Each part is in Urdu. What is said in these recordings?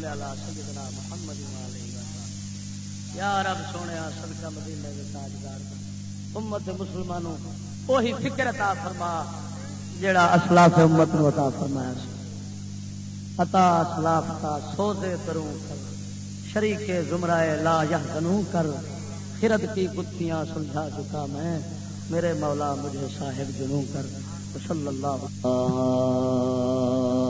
محمد یا رب سونے صدقہ مدینے کے تاجدار امت مسلمانوں، وہی فکر عطا فرما جڑا اسلاف امت نو عطا فرمایا عطا اسلاف کا سوزے کروں کر۔ شریک زمرائے لا کنوں کر۔ خرد کی گتھیاں سلجھا چکا میں۔ میرے مولا مجھے صاحب جنوں کر۔ صلی اللہ علیہ وسلم۔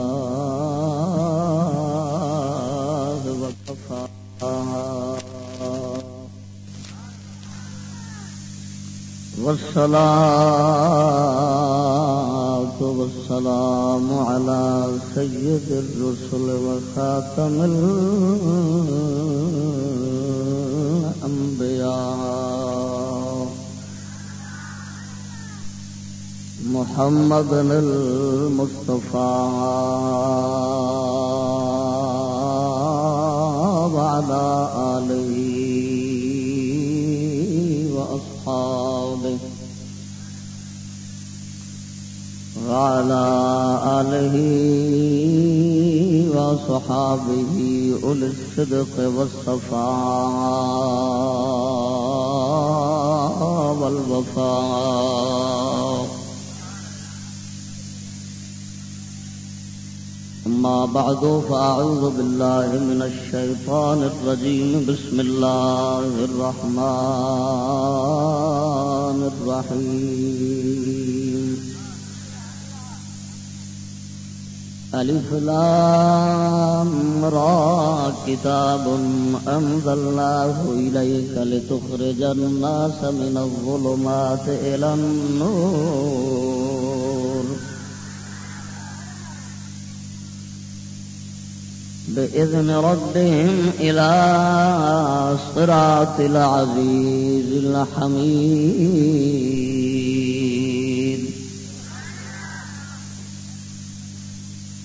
والصلاة والسلام على سيد الرسل وخاتم الأنبياء محمد المصطفى وعلى آله وعلى آله وصحابه أولي الصدق والصفاء والوفاء. أما بعد، فأعوذ بالله من الشيطان الرجيم. بسم الله الرحمن الرحيم. ألف لام را كتاب أنزلناه إليك لتخرج الناس من الظلمات إلى النور. بإذن ربهم إلى صراط العزيز الحميد.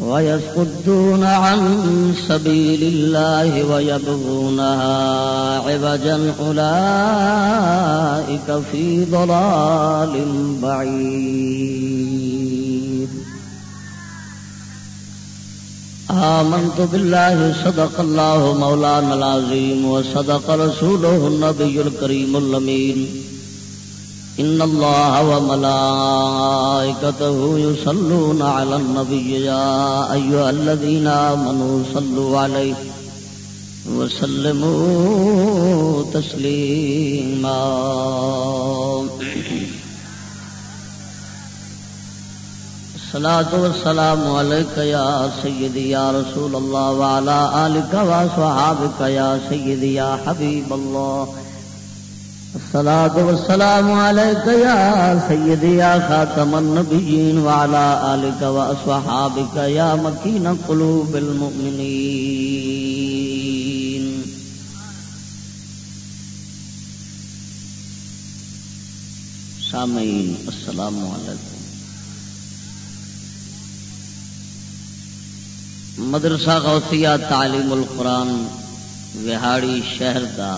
ويصدون عن سبيل الله ويبغونها عوجا أولئك في ضلال بعيد. آمنت بالله، صدق الله مولانا العظيم، وصدق رسوله النبي الكريم اللمين إن الله وملائكته يصلون على النبي يا أيها الذين آمنوا صلوا عليه وسلموا تسليما. الصلاة والسلام عليك يا سيدي يا رسول الله وعلى آلك وصحابك يا سيدي يا حبيب الله. الصلاة والسلام عليك يا سيدي يا خاتم النبيين وعلى آلك وأصحابك يا مكين قلوب المؤمنين. سامعين السلام عليكم مدرسہ غوثیہ تعلیم القرآن وہاڑی شہر کا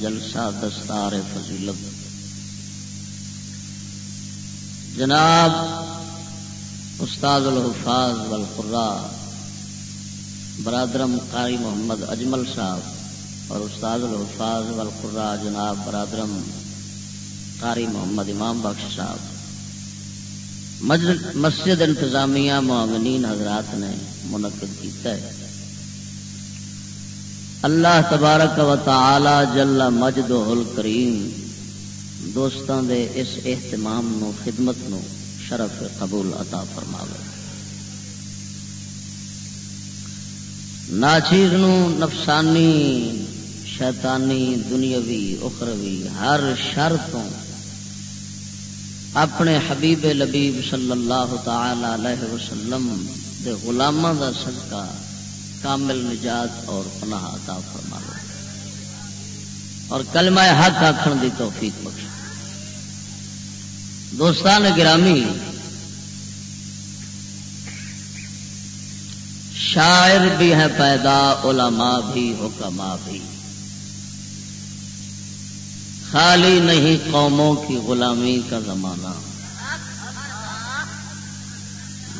جلسہ دستار فضیلت۔ جناب استاد الحفاظ والقرا برادرم قاری محمد اجمل صاحب اور استاد الحفاظ والقرا جناب برادرم قاری محمد امام بخش صاحب۔ مسجد انتظامیہ معامنین حضرات نے منعقد کیتا ہے۔ اللہ تبارک و تعالی جل مجد کریم دوستان دے اس اہتمام نو، خدمت نو شرف قبول عطا فرماوے۔ ناچیز نو نفسانی، شیطانی، دنیاوی، اخروی، ہر شر تو اپنے حبیب لبیب صلی اللہ تعالی علیہ وسلم دے غلاماں دا صدقہ کامل نجات اور پناہ عطا فرما لو اور کلمہ حق آخر دی توفیق بخش۔ دوستان گرامی، شاعر بھی ہے پیدا، علماء بھی حکما بھی۔ خالی نہیں قوموں کی غلامی کا زمانہ۔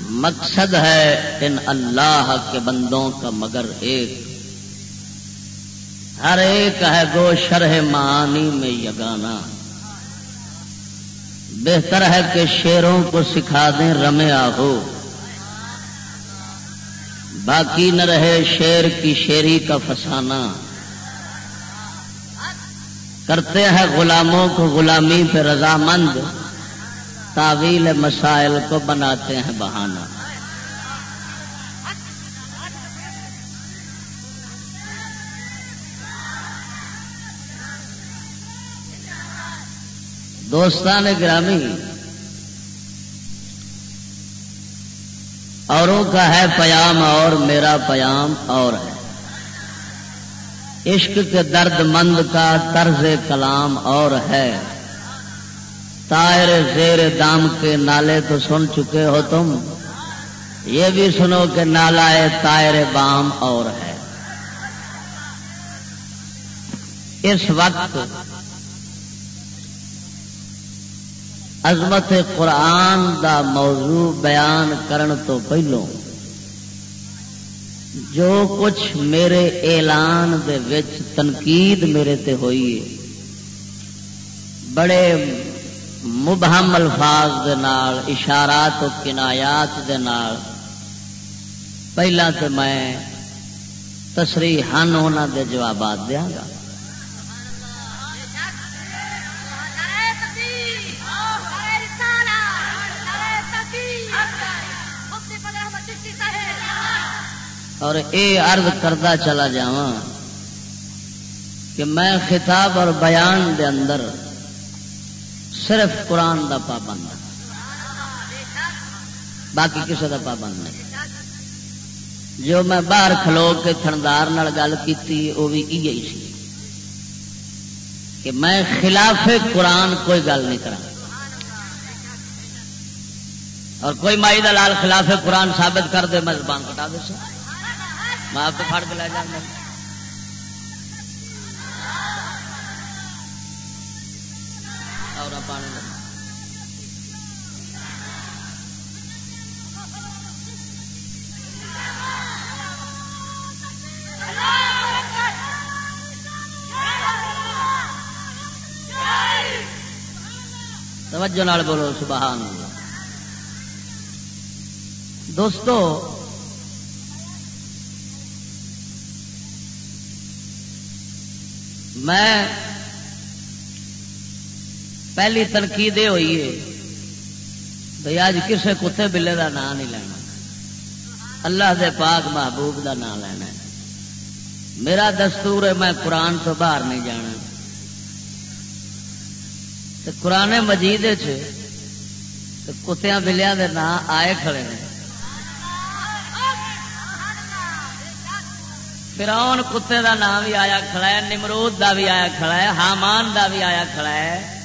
مقصد ہے ان اللہ کے بندوں کا مگر ایک۔ ہر ایک ہے گو شرح معانی میں یگانا بہتر ہے کہ شیروں کو سکھا دیں رمے آہو۔ باقی نہ رہے شیر کی شیری کا فسانہ۔ کرتے ہیں غلاموں کو غلامی پہ رضامند۔ تعویل مسائل کو بناتے ہیں بہانہ۔ دوستان گرامی، اوروں کا ہے پیام اور میرا پیام اور ہے۔ عشق کے درد مند کا طرز کلام اور ہے۔ تائر زیر دام کے نالے تو سن چکے ہو تم۔ یہ بھی سنو کہ نالا تائر بام اور ہے۔ اس وقت عظمت قرآن دا موضوع بیان کرن تو پہلو، جو کچھ میرے اعلان دے وچ تنقید میرے تے ہوئی بڑے مبہم الفاظ دے نال، اشارات و کنایات دے نال۔ پہلا تو میں تصریحان انہوں دے جوابات دیا گا۔ اور اے عرض کردہ چلا جا کہ میں خطاب اور بیان دے اندر صرف قرآن دا پابند باقی کسی دا پابند نہیں۔ جو میں باہر کھلو کے تھندار گل کی وہ بھی یہی سی۔ کہ میں خلاف قرآن کوئی گل نہیں کرا اور کوئی مائی دلال خلاف قرآن ثابت کر دے، میں زبان کٹا دے سا۔ میں آپ پھڑ کے لے جانا اور پانی توجہ نال بولو سبحان اللہ۔ دوستو میں پہلی تنقید یہ ہوئی ہے۔ بھائی اج کسے کتے بلے کا نام نہیں لینا۔ اللہ دے پاک محبوب دا نام لینا میرا دستور ہے میں قرآن تو باہر نہیں جانا۔ قرآن مجید کتیا بلیا کے نام آئے کھڑے ہیں۔ فراؤن کتے دا نام بھی آیا کھڑا ہے، نمرود دا بھی آیا کھڑا ہے، حامان دا بھی آیا کھڑا ہے۔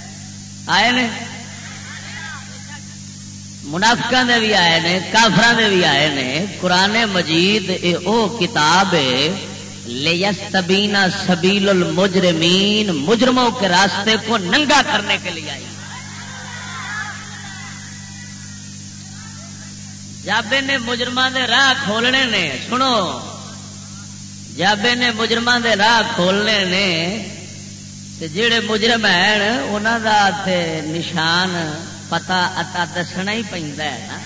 آئے نے؟ منافق دے بھی آئے نے کافر دے بھی آئے نے۔ قرآن مجید، اے او کتاب لیستبینا سبیل المجرمین مجرموں کے راستے کو ننگا کرنے کے لیے آئی۔ جب نے مجرمہ دے راہ کھولنے نے، سنو۔ جب نے مجرم دے راہ کھولنے نے جڑے مجرم ہیں انہوں کا نشان پتا اتا دسنا ہی پہنتا ہے نا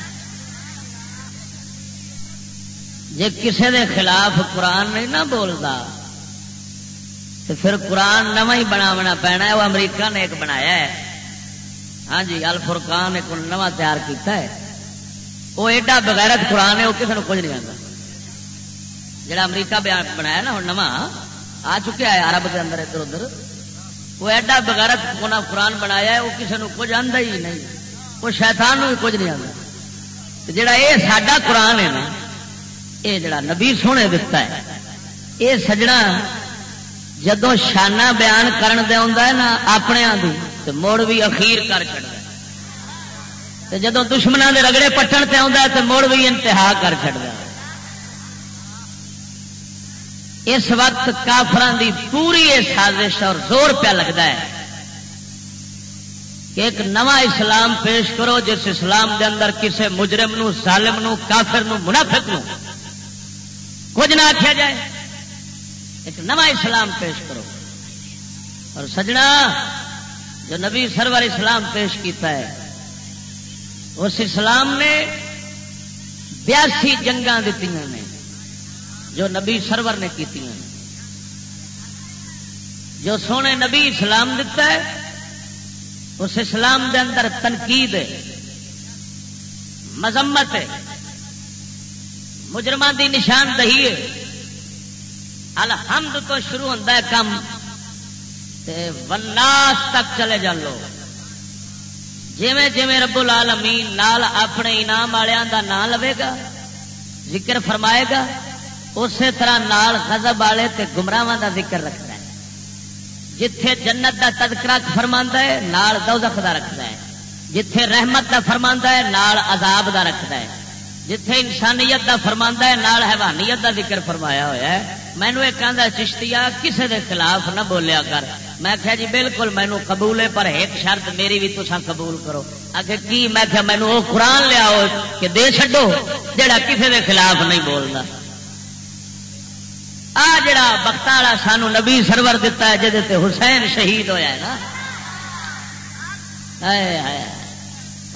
جی کسی دے خلاف قرآن نہیں نہ بولتا تو پھر قرآن نو ہی بنا پینا ہے وہ امریکہ نے ایک بنایا ہے ہاں جی الفرقان ایک نواں تیار کیتا ہے وہ ایڈا بغیرت قرآن ہے وہ کسی نے کچھ نہیں آتا جڑا امریکہ بنایا نا ہوں نواں آ چکا ہے عرب کے اندر ادھر ادھر وہ ایڈا بغیرت قرآن بنایا ہے، وہ کسی نے کچھ آتا ہی نہیں۔ وہ شیطان بھی کچھ نہیں آتا جڑا یہ ساڈا قرآن ہے نا یہ جڑا نبی سونے دتا ہے یہ سجنا جدو شانہ بیان کرن دے ہے نا اپنے تو مڑ بھی اخیر کر چڑھتا جدو دشمنوں کے رگڑے پٹن سے آتا ہے تو مڑ بھی انتہا کر چڑتا اس وقت کافران دی پوری سازش اور زور پیا لگتا ہے کہ ایک نواں اسلام پیش کرو جس اسلام دے اندر کسے مجرم نو، ظالم نو، کافر نو، منافق نو کچھ نہ آخیا جائے۔ ایک نواں اسلام پیش کرو۔ اور سجنا، جو نبی سرور اسلام پیش کیتا ہے، اس اسلام نے بیاسی جنگاں دیتی نے۔ جو نبی سرور نے کی جو سونے نبی اسلام دیتا ہے، اس اسلام دے اندر تنقید مذمت مجرمان دی نشاندہی ہے۔ الحمد تو شروع ہوتا ہے کم وناس تک چلے جان لو جیویں جیویں رب العالمین نال اپنے انعام والوں کا نام لوے گا، ذکر فرمائے گا اسی طرح نال غضب والے تے گمراہ دا ذکر رکھتا ہے۔ جتھے جنت دا تذکرہ فرما ہے، نال دوزخ دا رکھتا ہے۔ جتھے رحمت دا فرما ہے، نال عذاب دا رکھتا ہے۔ جتھے انسانیت دا فرما ہے، نال حیوانیت دا ذکر فرمایا ہوا ہے۔ مینو ایک آدھا چشتیا کسے دے خلاف نہ بولیا کر۔ میں کہا جی بالکل مینو قبول ہے، پر ایک شرط میری بھی تسا قبول کرو۔ آگے کی؟ میں کہا مینو وہ قرآن لیا کہ دے چڈو جڑا کسے دے خلاف نہیں بولتا آ جڑا بخت والا سانو نبی سرور دتا ہے جہد حسین شہید ہویا ہے نا۔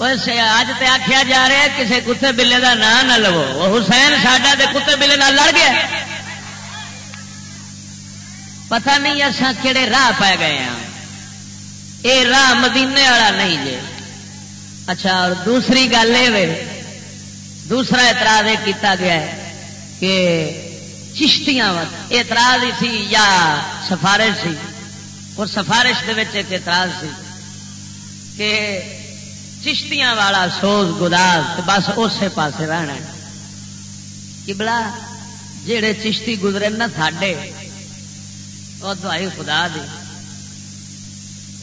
اج تے آخیا جا رہا ہے کسی کتے بلے کا نام نہ لو حسین ساڈا کتے بلے نہ لڑ گیا۔ پتہ نہیں اصا کہڑے راہ پی گئے ہیں یہ راہ مدینے والا نہیں جی اچھا اور دوسری گل یہ دوسرا اعتراض یہ کیتا گیا ہے کہ چشتیاں اعتراض سی یا سفارش سی۔ اور سفارش دے ایک اعتراض سی کہ چشتیاں والا سوز گداز بس اسی پاس رہنا کہ جہے چشتی گزرے نا ساڈے وہ دوائی خدا دی۔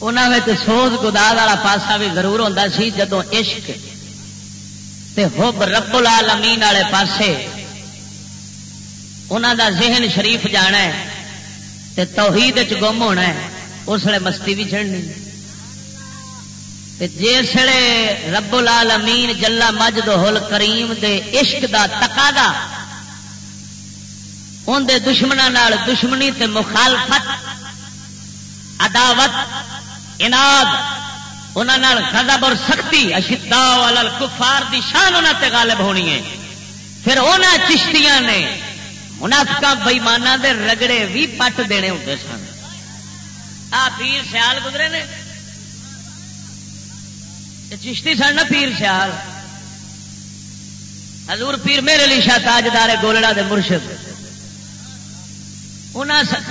انہوں سوز گداز والا پاسا بھی ضرور ہوتا سی جدو عشق تے حب رب العالمین والے پاسے انہوں دا ذہن شریف جانا ہے تے توحید گم ہونا ہے، اس لیے مستی بھی چڑھنی جسے رب العالمین جلا مجد ہول کریم دے عشق دا تقاضا، ان دے دشمنوں دشمنی تے مخالفت، عداوت، اناد انہوں غضب اور سختی اشدا کفار دی شان انہوں تے غالب ہونی ہے۔ پھر انہوں چشتیاں نے منافق بئیمانہ دے رگڑے بھی پٹ دینے ہوتے سن۔ آ پیر سیال گزرے نے۔ چشتی سن نا پیر سیال۔ حضور پیر میرے لیے شاہ تاجدار گولڑا دے مرشد۔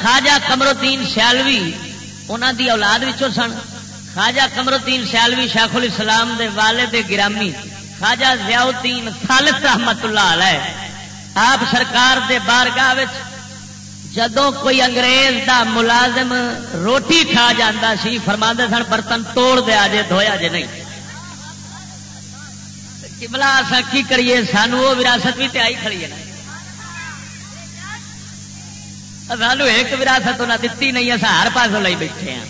خاجا کمرودین سیالوی انہوں دی اولاد سن۔ خاجا کمرودین سیالوی شاخ الاسلام دے والد گرامی۔ خاجا ضیاؤدین خالد رحمت اللہ علیہ۔ آپ سرکار دے بارگاہ جدو کوئی انگریز دا ملازم روٹی کھا جاتا سی فرما سن، برتن توڑ دیا جے دھویا جے نہیں۔ کملا ایسا کی کریے؟ سانو وہ وراثت بھی تیائی کھڑی ہے سانو ایک وراثت انہیں دتی نہیں اصا ہر پاس لائی بیٹھے ہیں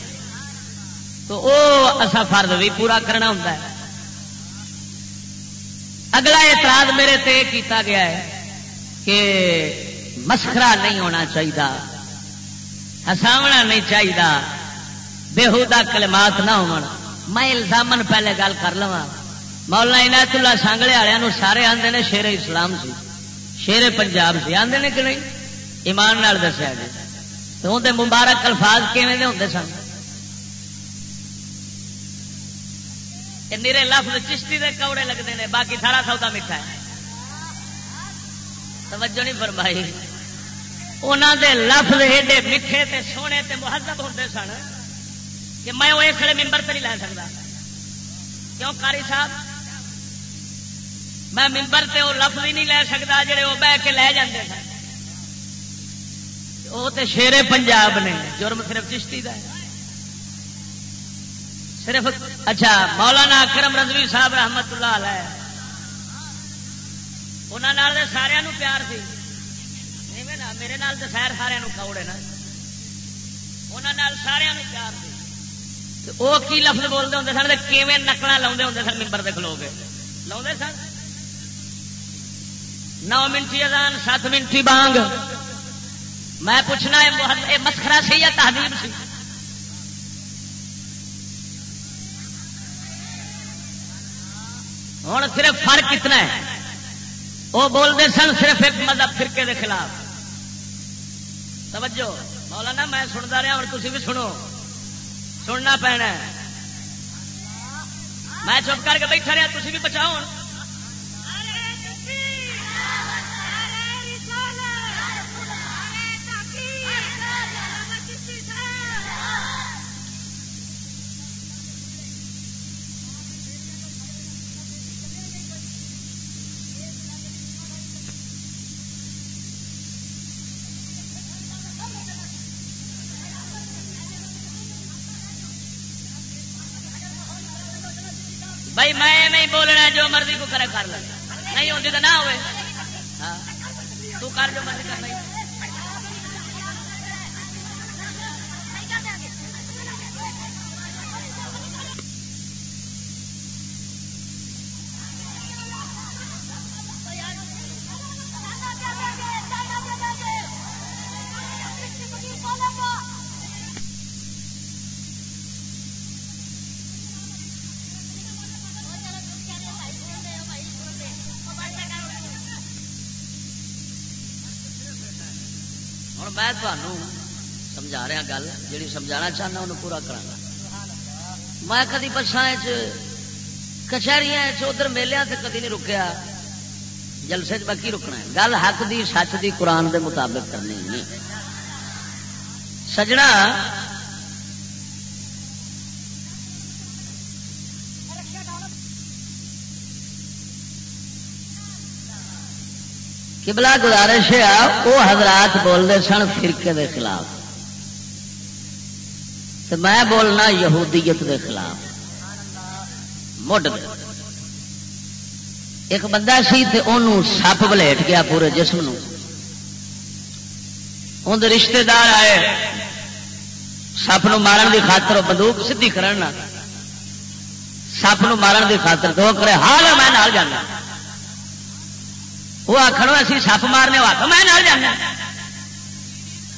تو وہ اصا فرد بھی پورا کرنا ہوں اگلا اعتراض میرے تے کیتا گیا ہے۔ کہ مسخرا نہیں ہونا چاہیے ہساونا نہیں چاہیے بےحدا کلمات نہ ہو میں الزامن پہلے گل کر لوا مولا عنایت اللہ سانگلے والوں سارے آتے ہیں شیر اسلام سی شیر پنجاب سے آتے ہیں کہ نہیں؟ ایمان نال دسیا جی تو اندر مبارک الفاظ کیون ہوتے سن؟ نیرے لفظ چشتی دے کوڑے لگتے ہیں باقی سارا سودا میٹھا ہے۔ توجہ نہیں فرمائی۔ انہوں دے لفظ ایڈے میٹھے تے سونے تے مہذب ہوتے سن کہ میں وہ کھڑے ممبر سے نہیں لے سکتا کیوں کاری صاحب؟ میں ممبر تے وہ لفظ ہی نہیں لے سکتا جڑے وہ بہ کے لے جاندے سن۔ وہ تے شیرے پنجاب نے، جرم صرف چشتی کا صرف اچھا مولانا اکرم رضوی صاحب رحمت اللہ علیہ۔ انہوں سارا پیار سی میرے نال تو خیر سارا کوڑے نا انہوں سارا پیار سی وہ کی لفظ بولتے ہوں سن کیون نقل لاؤ ہوں سن ممبر دے کھلو گے لاؤ سن نو منٹی ادان سات منٹی بانگ میں پوچھنا یہ مسخرا سی یا تحدیب سی ہوں صرف فرق کتنا ہے وہ بولتے سن صرف ایک مذہب فرقے کے خلاف۔ توجہ۔ مولانا، میں سنتا رہا اور تھی بھی سنو۔ سننا پینا میں چپ کر کے بیٹھا رہا تھی بھی بچاؤ۔ جو مرضی کو کرے کر لے۔ نہیں ہوتی تو نہ ہوئے۔ ہاں تو کر جو مرضی کر ہوں میں سمجھا رہا گل جی سمجھا چاہنا انہوں پورا کرا میں کدی بسان کچہری ادھر میلیا سے کدی نہیں رکیا جلسے باقی رکنا ہے گل حق دی سچ دی قرآن دے مطابق کرنی نہیں سجنا کبلا گزارش ہے، وہ حضرات بولتے سن فرقے دے خلاف۔ تو میں بولنا یہودیت دے خلاف۔ مڈ ایک بندہ سی تے انہوں سپ بلیٹ گیا پورے جسم نو اندر رشتے دار آئے۔ سپ نو مارن دی خاطر بندوق سدھی کرنا سپ نو مارن دی خاطر تو کرے ہاں میں نال جانا۔ وہ آخر اسی سپ مارنے والا میں جانا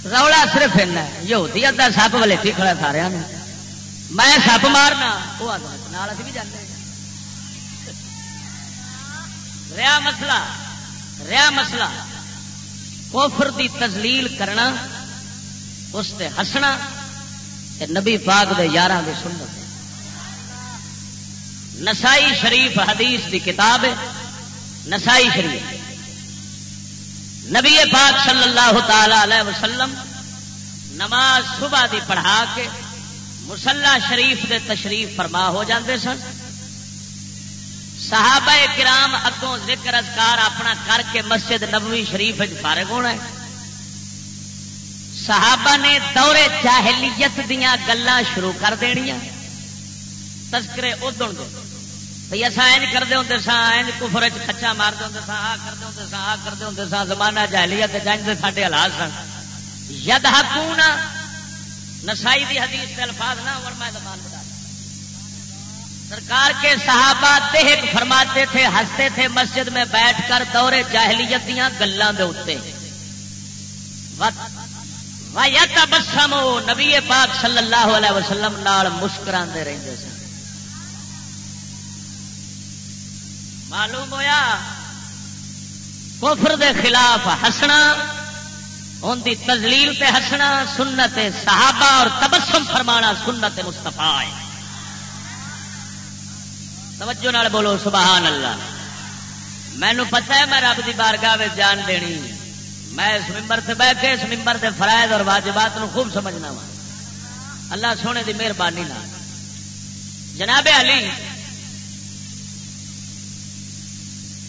رولا صرف یہ ادا سپ ولیٹی کھڑا سارا نے میں سپ مارنا، وہ بھی جانے ریا مسئلہ ریا مسئلہ۔ کوفر دی تزلیل کرنا، اس سے ہسنا نبی پاک دے یار دے سنت۔ نسائی شریف حدیث دی کتاب نسائی شریف۔ نبی پاک صلی اللہ تعالی علیہ وسلم نماز صبح دی پڑھا کے مسلح شریف دے تشریف فرما ہو جاندے سن۔ صحابہ کرام اگوں ذکر اذکار اپنا کر کے مسجد نبوی شریف فارغ ہونا ہے۔ صحابہ نے دورے جاہلیت دیا گلان شروع کر دنیا تذکرے ادن دے۔ بھائی اصا این کرتے ہوں سا این کفر کچا مارتے ہوں سا آ کرتے ہوں سا آ کرتے ہوں سا زمانہ جہلیت جانتے سارے حالات سن۔ ید حکون نسائی دی حدیث کے الفاظ نہ اور میں زبان بتا سرکار کے صحابہ تہک فرماتے تھے، ہنستے تھے، مسجد میں بیٹھ کر دورے جاہلیت دیا گلوں کے اتنے بسم نبی پاک صلی اللہ علیہ وسلم نال مسکرا رہتے سن۔ معلوم ہویا؟ کفر دے خلاف ہسنا، ان کی تزلیل پہ ہسنا سنت صحابہ اور تبسم فرمانا سنت مستفا ہے۔ توجہ نال بولو، سبحان اللہ۔ مینو پتا ہے میں رب کی بارگاہ جان دینی۔ میں اس ممبر سے بہ کے اس ممبر کے فرائض اور واجبات نو خوب سمجھنا وا۔ اللہ سونے کی مہربانی جناب علی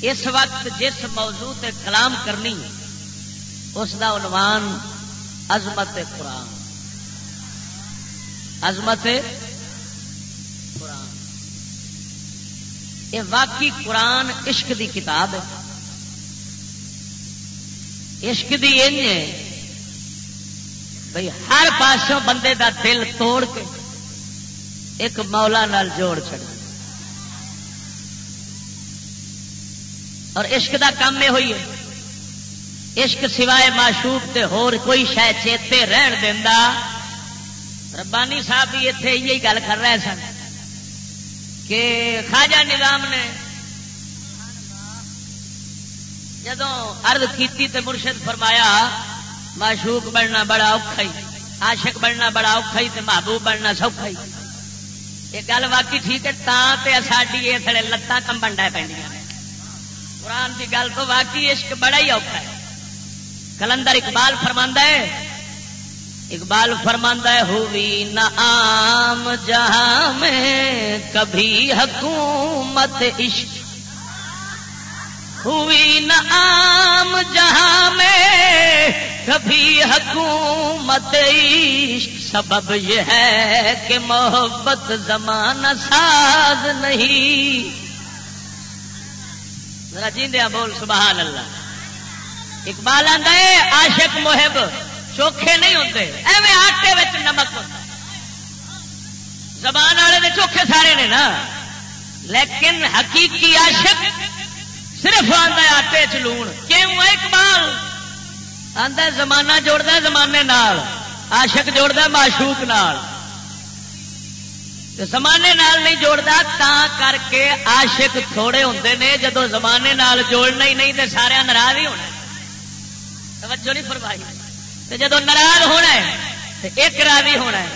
اس وقت جس موضوع تے کلام کرنی اس دا عنوان عظمت قرآن۔ عظمت یہ واقعی قرآن عشق دی کتاب ہے۔ عشق دی ان بھائی ہر پاسوں بندے دا دل توڑ کے ایک مولا نال جوڑ چڑ اور عشق دا کام یہ ہوئی ہے۔ عشق سوائے معشوق تے ہور کوئی شہ چیتے رہن دینا ربانی صاحب بھی اتنے یہی گل کر رہے سن کہ خواجہ نظام نے جدو ارد کی مرشد فرمایا، معشوق بننا بڑا اوکھا ہی، عاشق بننا اوکھا اوکھائی محبوب بننا سوکھا ہی۔ یہ گل واقعی ٹھیک ہے تا ساری یہ تھڑے لتاں کمبن ڈے پہ قرآن کی گل تو واقعی عشق بڑا ہی اوکھا ہے۔ کلندر اقبال فرماندہ ہے، اقبال فرماندہ ہوئی نہ عام جہاں میں کبھی حکومت عشق۔ ہوئی نہ عام جہاں میں کبھی حکومت عشق۔ سبب یہ ہے کہ محبت زمانہ ساز نہیں۔ ذرا جیندیا بول، سبحان اللہ۔ اقبال آدھا عاشق محب، چوکھے نہیں ہوتے ایویں آٹے نمک۔ ہوتا زبان والے نے چوکھے سارے نے نا۔ لیکن حقیقی عاشق صرف آتا ہے آٹے چ لون۔ کیوں؟ اقبال آتا زمانہ جوڑتا زمانے نال۔ عاشق جوڑتا معشوق نال۔ زمانے نال نہیں جوڑتا تا کر کے عاشق تھوڑے ہوندے نے جدو زمانے نال جوڑنا ہی نہیں تو سارے ناراض ہی ہونا توجہ نہیں فرمائی۔ جدو ناراض ہونا ہے تو ایک راضی ہونا ہے۔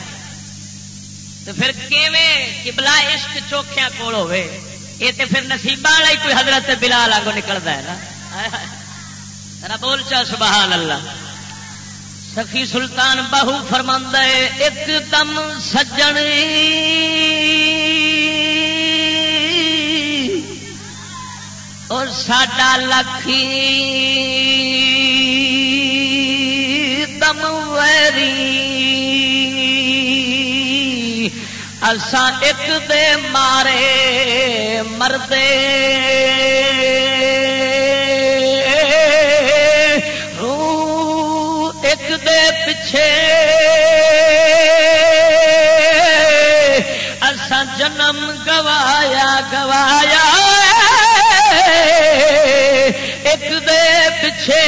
تو پھر کبلا عشق چوکھیا کول ہوے یہ تو پھر نصیبہ والا ہی کوئی حضرت بلال آگوں نکلتا ہے نا۔ بول چا، سبحان اللہ۔ سخی سلطان باہو فرمند ایک دم سجن۔ اور ساڈا لکھی دم ویری۔ اسان ایک دے مارے مردے۔ گوایا گوایا۔ ایک دے پچھے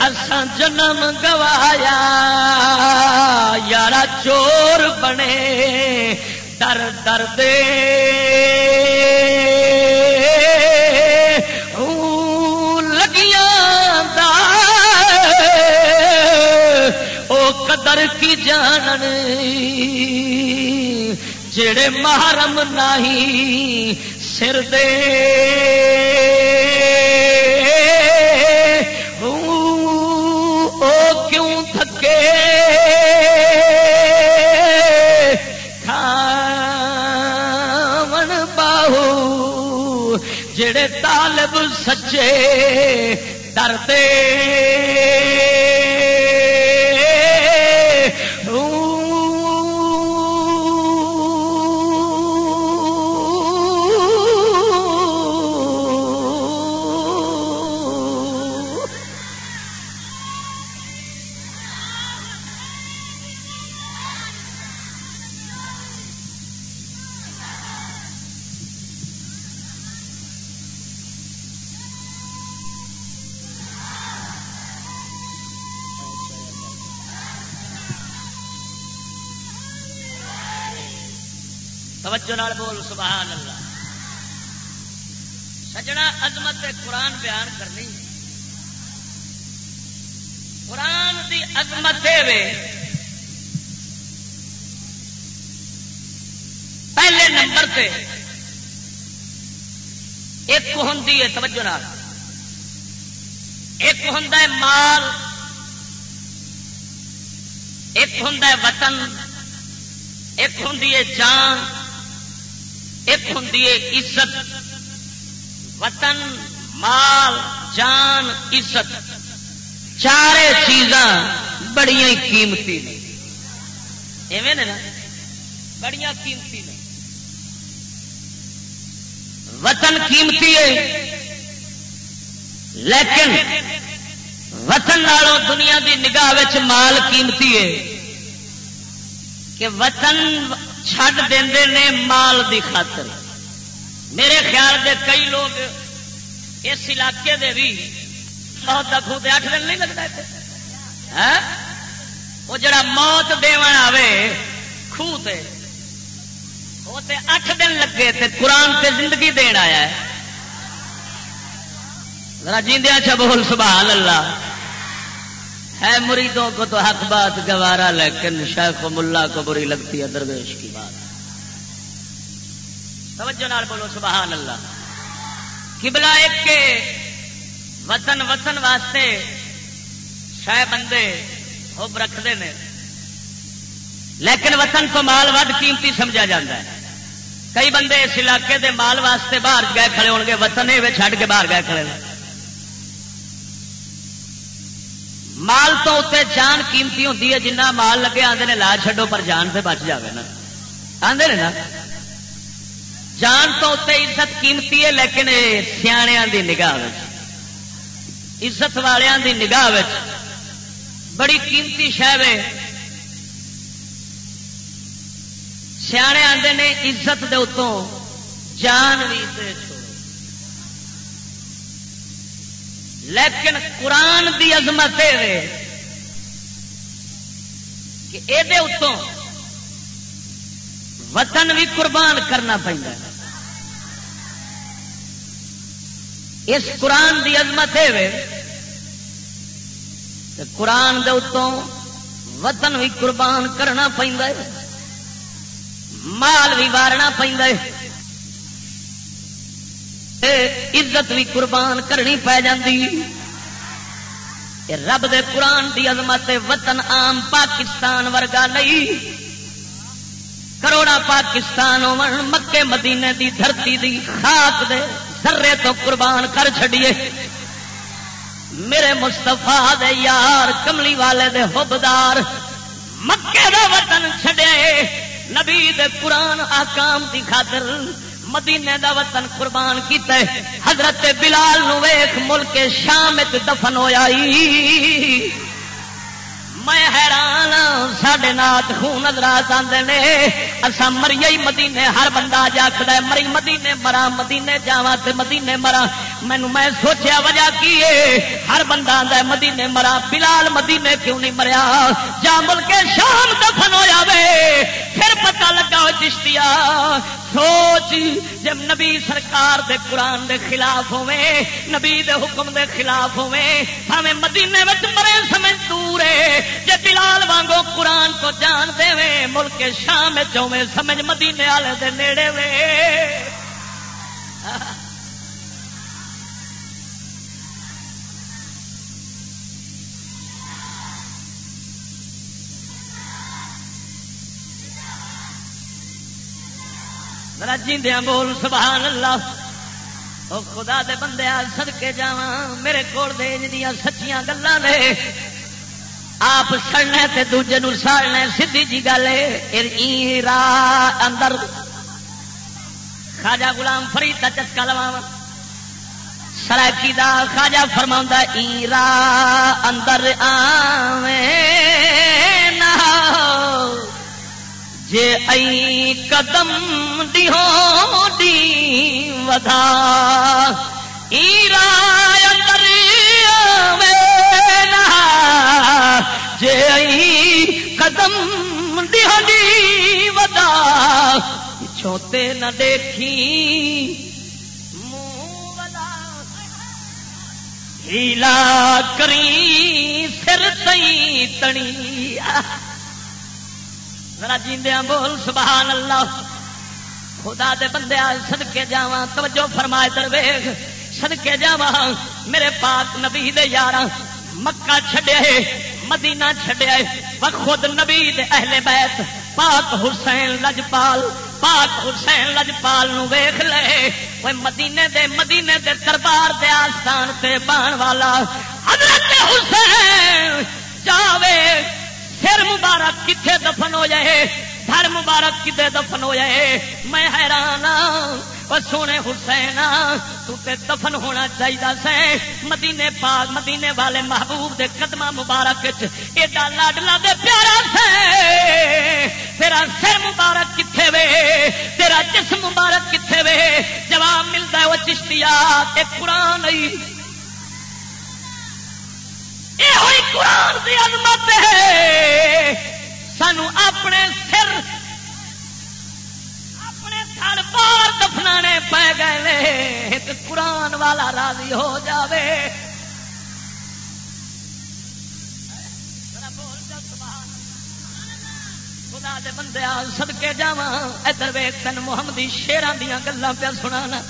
اسان جنم گوایا۔ یارا چور بنے، در در دے قدر کی جان جڑے محرم نہیں سر دے۔ او کیوں تھکے؟ کھاون باہو جڑے طالب سچے ڈرتے توجہ بول، سبحان اللہ۔ سجنا عظمت قرآن بیان کرنی۔ قرآن کی عظمت پہلے نمبر پہ ایک ہوں توجہ ایک ہوں مال۔ ایک ہوں وطن۔ ایک ہوں جان۔ ایک ہوں عزت، وطن، مال، جان، عزت۔ چار چیزاں بڑی قیمتی نے نا؟ بڑی قیمتی نے وطن قیمتی ہے، لیکن وطن نالوں دنیا دی نگاہ مال قیمتی ہے کہ وطن چھڈ دے نے مال دی خاطر۔ میرے خیال دے کئی لوگ اس علاقے دے بھی بہت دکھو اٹھ دن نہیں لگتا ہاں؟ وہ جڑا موت دون آوے خوہ تے، وہ تے اٹھ دن لگے تے قرآن تے زندگی دین آیا ہے۔ ذرا جیندیا چھ اچھا بول، سبحان اللہ۔ ہے مریدوں کو تو حق بات گوارا، لیکن شیخ و ملا کو بری لگتی ہے درویش کی بات۔ توجہ نال بولو، سبحان اللہ۔ قبلہ ایک کے وطن وطن واسطے شہ بندے خوب رکھتے ہیں۔ لیکن وطن تو مال ود قیمتی سمجھا جاتا ہے۔ کئی بندے اس علاقے دے مال واسطے باہر گئے کھڑے ہو گے وطن چھڈ کے باہر گئے کھڑے مال تو اتنے جان قیمتی ہوتی ہے جنہ مال لگے آتے لا چڈو پر جان سے بچ جائے نا۔ آدھے نا؟ جان تو اتنے عزت قیمتی ہے، لیکن سیاح دی نگاہ عزت والوں دی نگاہ بڑی قیمتی شہ سیانے آتے نے عزت دے اتوں جان بھی لیکن قرآن دی عظمت کہ یہ اتوں وطن بھی قربان کرنا پہنتا اس قرآن دی عظمت ہے قرآن دے اتوں وطن بھی قربان کرنا پہنتا ہے، مال بھی وارنا پہنتا ہے۔ عزت بھی قربان کرنی پی جاتی رب دے قرآن دی عظمت وطن عام پاکستان ورگا نہیں۔ کروڑا پاکستان مکے مدینے دی دھرتی دی خاک دے سرے تو قربان کر چڈیے میرے مستفا دے یار کملی والے دے حبدار مکے دا وطن چھڈے۔ نبی دے قرآن آکام دی خاطر مدینے دا وطن قربان کیتا ہے۔ حضرت بلال نو ویخ ملک شام دفن ہویا میں حیران ہاں، سڈے نات خون نظرات آتے نے۔ اصا مری مدینے، ہر بندہ جاخد مری مدینے مرا، مدینے جاوا مدینے مرا۔ مینو میں سوچیا وجہ کی ہے؟ ہر بندہ آتا مدینے مرا۔ بلال مدینے کیوں نہیں مریا؟ جا مل کے شام دفن ہو جائے پھر پتا لگا چشتیا سوچ جب نبی سرکار دے قرآن دے خلاف ہوے نبی دے حکم دے خلاف ہوے ہمیں مدینے میں مرے سمجھ دور جے بلال وانگو قرآن کو جان دے وے، ملک شام چوے سمجھ مدینے والے دے نیڑے وے۔ جیندیا بول، سبحان اللہ۔ او خدا دے بندے سد کے جا میرے کول دیا سچیاں گلان نے۔ آپ سڑنا تے دوجے نو ساڑنا سیدھی جی گل اندر۔ خاجا گلام فری کا چسکا لوا سرکی دا خاجا فرما ایرا اندر نہ ای قدم دی ہو دی ودا ایرا اندر جے ای قدم دی ہو دی ودا چھوتے نہ دیکھی۔ ہیلا کری سر تئی تنی ذرا جیندیا بول، سبحان اللہ۔ خدا دے بندے سدکے جا توجہ فرمائے درویگ سدکے جا میرے پاک نبی دے یار مکہ چھڈیا مدینہ چھڈیا خود نبی دے اہل بیت۔ پاک حسین لجپال، پاک حسین لجپال نو ویخ لے۔ وہ مدینے دے مدینے دے دربار دے آستان تے بان والا۔ حضرت حسین جاوے سر مبارک کتنے دفن ہو جائے؟ سر مبارک کتنے دفن ہو جائے؟ میں حیران ہاں، اور سونے حسین ہاں، تو تے دفن ہونا چاہیے سے مدینے پاک، مدینے والے محبوب دے قدم مبارک ایڈا لاڈلا دے پیارا سے تیرا سر مبارک کتنے وے؟ تیرا جسم مبارک کتنے وے؟ جواب ملتا ہے وہ چشتیا قرآن یہ ہوئی قرآن کی عظمت ہے سانو اپنے سر اپنے تھر پار دفنا پی گئے قرآن والا راضی ہو جاوے خدا دے بندے سدکے جا ادھر ویک تین محمدی شیران دیا گلیں پہ سنا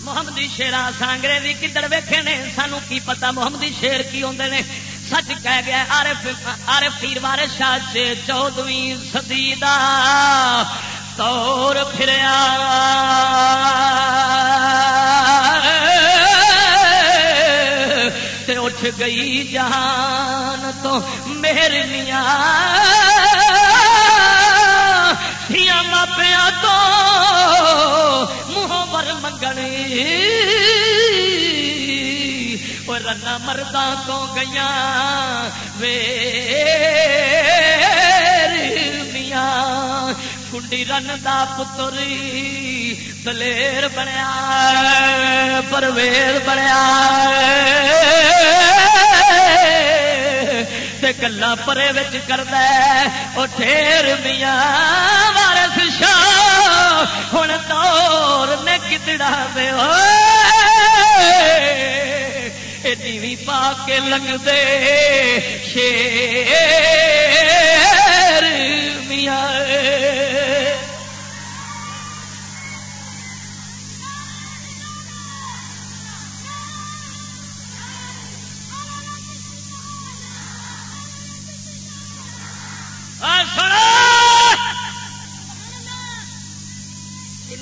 محمدی شیرا سانگرے سانگریزی کدھر ویکھے نے سانو کی پتا محمدی شیر کی آدھے نے سچ کہہ گیا آرف آرف پیر بار شاہ چودویں سدی دا تور پھریا اٹھ گئی جہان تو میرنیاں ماپیا تو منہ پر رنا مردہ تو گئی وے میاں۔ کنڈی رن دا پتری دلیر بنیا۔ پرویر بنیا۔ گلا پرے کرد وہ ٹھیر میاں۔ ہوں دور نے کتڑا دے ٹی پا کے لگ دے شیر میاں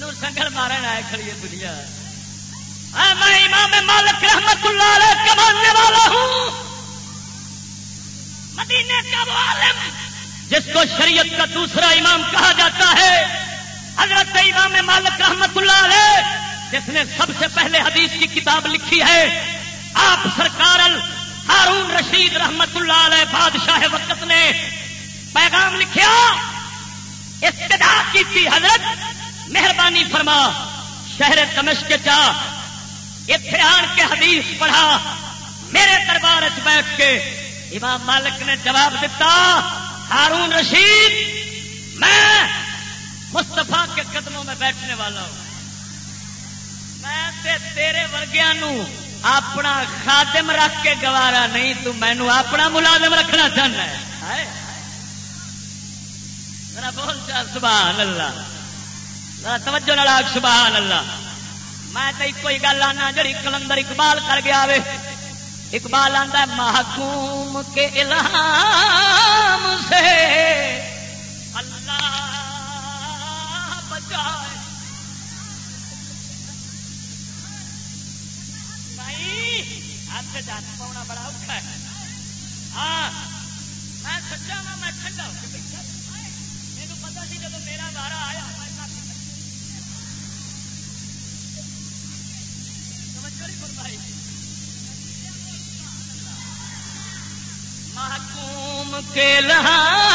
سنگل مارن آئے کھڑی دنیا۔ میں امام مالک رحمت اللہ علیہ کمانے والا ہوں۔ مدینے کا وہ عالم جس کو شریعت کا دوسرا امام کہا جاتا ہے۔ حضرت امام مالک رحمت اللہ علیہ، جس نے سب سے پہلے حدیث کی کتاب لکھی ہے۔ آپ سرکار ہارون رشید رحمت اللہ علیہ بادشاہ وقت نے پیغام لکھیا۔ استدا کی تھی حضرت۔ مہربانی فرما، شہر تمش کے چاہ اتنے آن کے حدیث پڑھا، میرے دربار بیٹھ کے۔ امام مالک نے جواب دیتا ہارون رشید، میں مستفا کے قدموں میں بیٹھنے والا ہوں۔ میں تیرے ورگیا اپنا خاتم رکھ کے گوارا نہیں، تو مینو اپنا ملازم رکھنا چاہنا ہے۔ بول چا سبحان اللہ۔ توجہ نال سبحان اللہ میں تو ایک ہی گل آنا، جڑی کلندر اقبال کر گیا وے۔ اقبال آتا ہے، محکوم کے الہام سے اللہ بچائے۔ بھائی جان پاؤنا بڑا اوکھا ہے۔ ہاں میں سچا ہوں میں ٹھنڈا ہو کے محکوم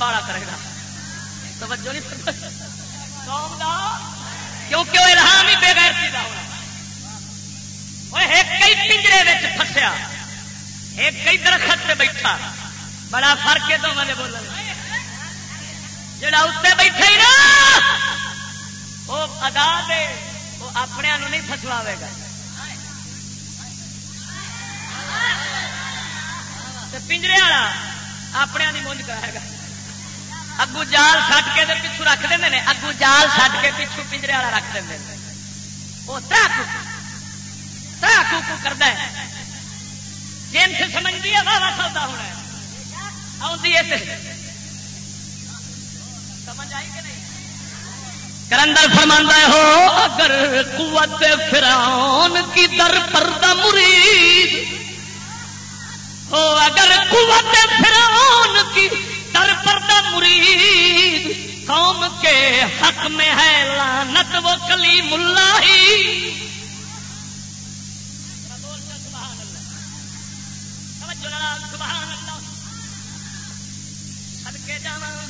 قوم کرے گا۔ توجہ نہیں قوم کا کیونکہ وہ الہام ہی بے گیر سیدھا ہونا۔ کئی پنجرے میں فسیا ایک کئی درخت سے بیٹھا۔ بڑا فرق ہے تو میں نے بولا جڑا اتنے بیٹھا ہی نا، وہ ادا دے، وہ اپنے نہیں فسواوے گا۔ پنجرے والا اپنے مونج کرائے گا۔ اگو جال سٹ کے پچھو رکھ دیں اگو جال سٹ کے پچھو پنجرے والا رکھ دیں وہ تر کو کرتا ہے جن سے سمجھتی ہے واہ سودا ہونا آتی ہے سمجھ آئی کہ نہیں کرندر فرماندہ ہو اگر قوت فرعون کی در پردہ مرید ہو اگر قوت فرعون کی در پردہ مرید، قوم کے حق میں ہے لانت وہ کلیم اللہ ہی۔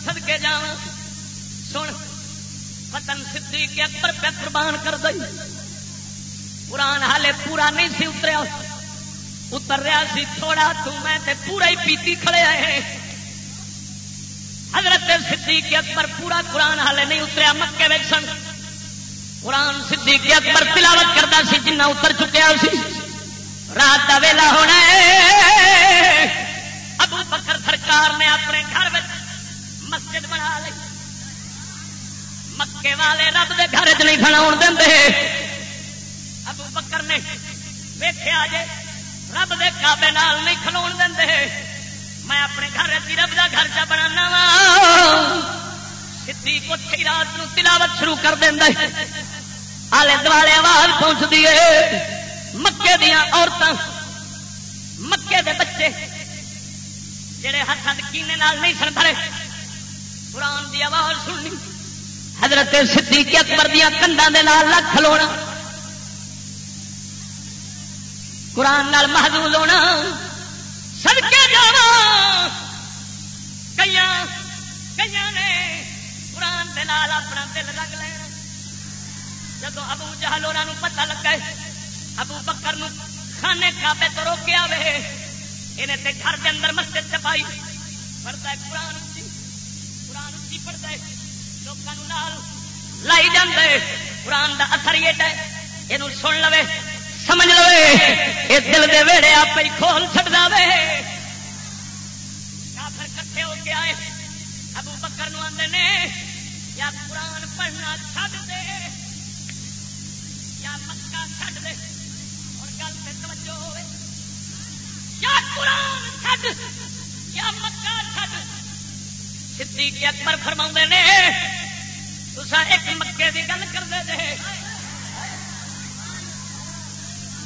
سدکے جا سن پتن سی کے اکبر پہ قربان کر دئی۔ قرآن حالے پورا نہیں سی اتریا۔ اتر رہا سی تھوڑا، تو میں تے پورا ہی پیتی کھڑے آئے حضرت صدیق اکبر پورا قرآن حالے نہیں اتریا، مکے میں سن۔ قرآن صدیق اکبر تلاوت کرتا سی، جنہ اتر چکیا سی۔ رات کا ویلا ہونا ابو بکر سرکار نے اپنے گھر میں مسجد بنا لی۔ مکے والے رب دے گھر چ نہیں کھڑا دے ابو بکر نے ویخیا جے، رب دے کابے نال نہیں کھلو دے میں اپنے گھر رب کا گھر چا بنا وا۔ سی کچھ رات نو تلاوت شروع کر دیں آلے دوالے آواز پہنچتی ہے۔ مکے دیا عورتیں مکے دے بچے جڑے ہاتھ کینے نہیں سن بھرے۔ قرآن دی آواز سننی۔ حضرت صدیق اکبر دیا کنڈان لکھ لونا۔ قرآن نال محدود ہونا۔ سڑکے جانا کئی کئی نے قرآن دے نال اپنا دل لگ لینا۔ جب ابو جہل وہ پتا لگا ابو بکر نو کھانے کھابے تو روکیا وے، انہیں تے گھر کے اندر مسجد چپائی پڑتا ہے قرآن اچھی قرآن اچھی پڑھتا ہے۔ لوگوں لائی جاندے۔ قرآن دا اثر یہ ہے یہ سن لو سمجھ لو یہ دل دے ویڑے آپ ہی کھول چڑ دے پھر کٹھے ہو کے آئے۔ ابو بکر نو آدھے نے، یا قرآن پڑھنا چھڈ دے، یا مکہ چھڈ دے۔ اور گل سے توجہ ہوئے۔ یا قرآن چھڈ، یا مکہ چھڈ۔ صدیق اکبر فرما نے تسا ایک مکے کی گل کر دے دے۔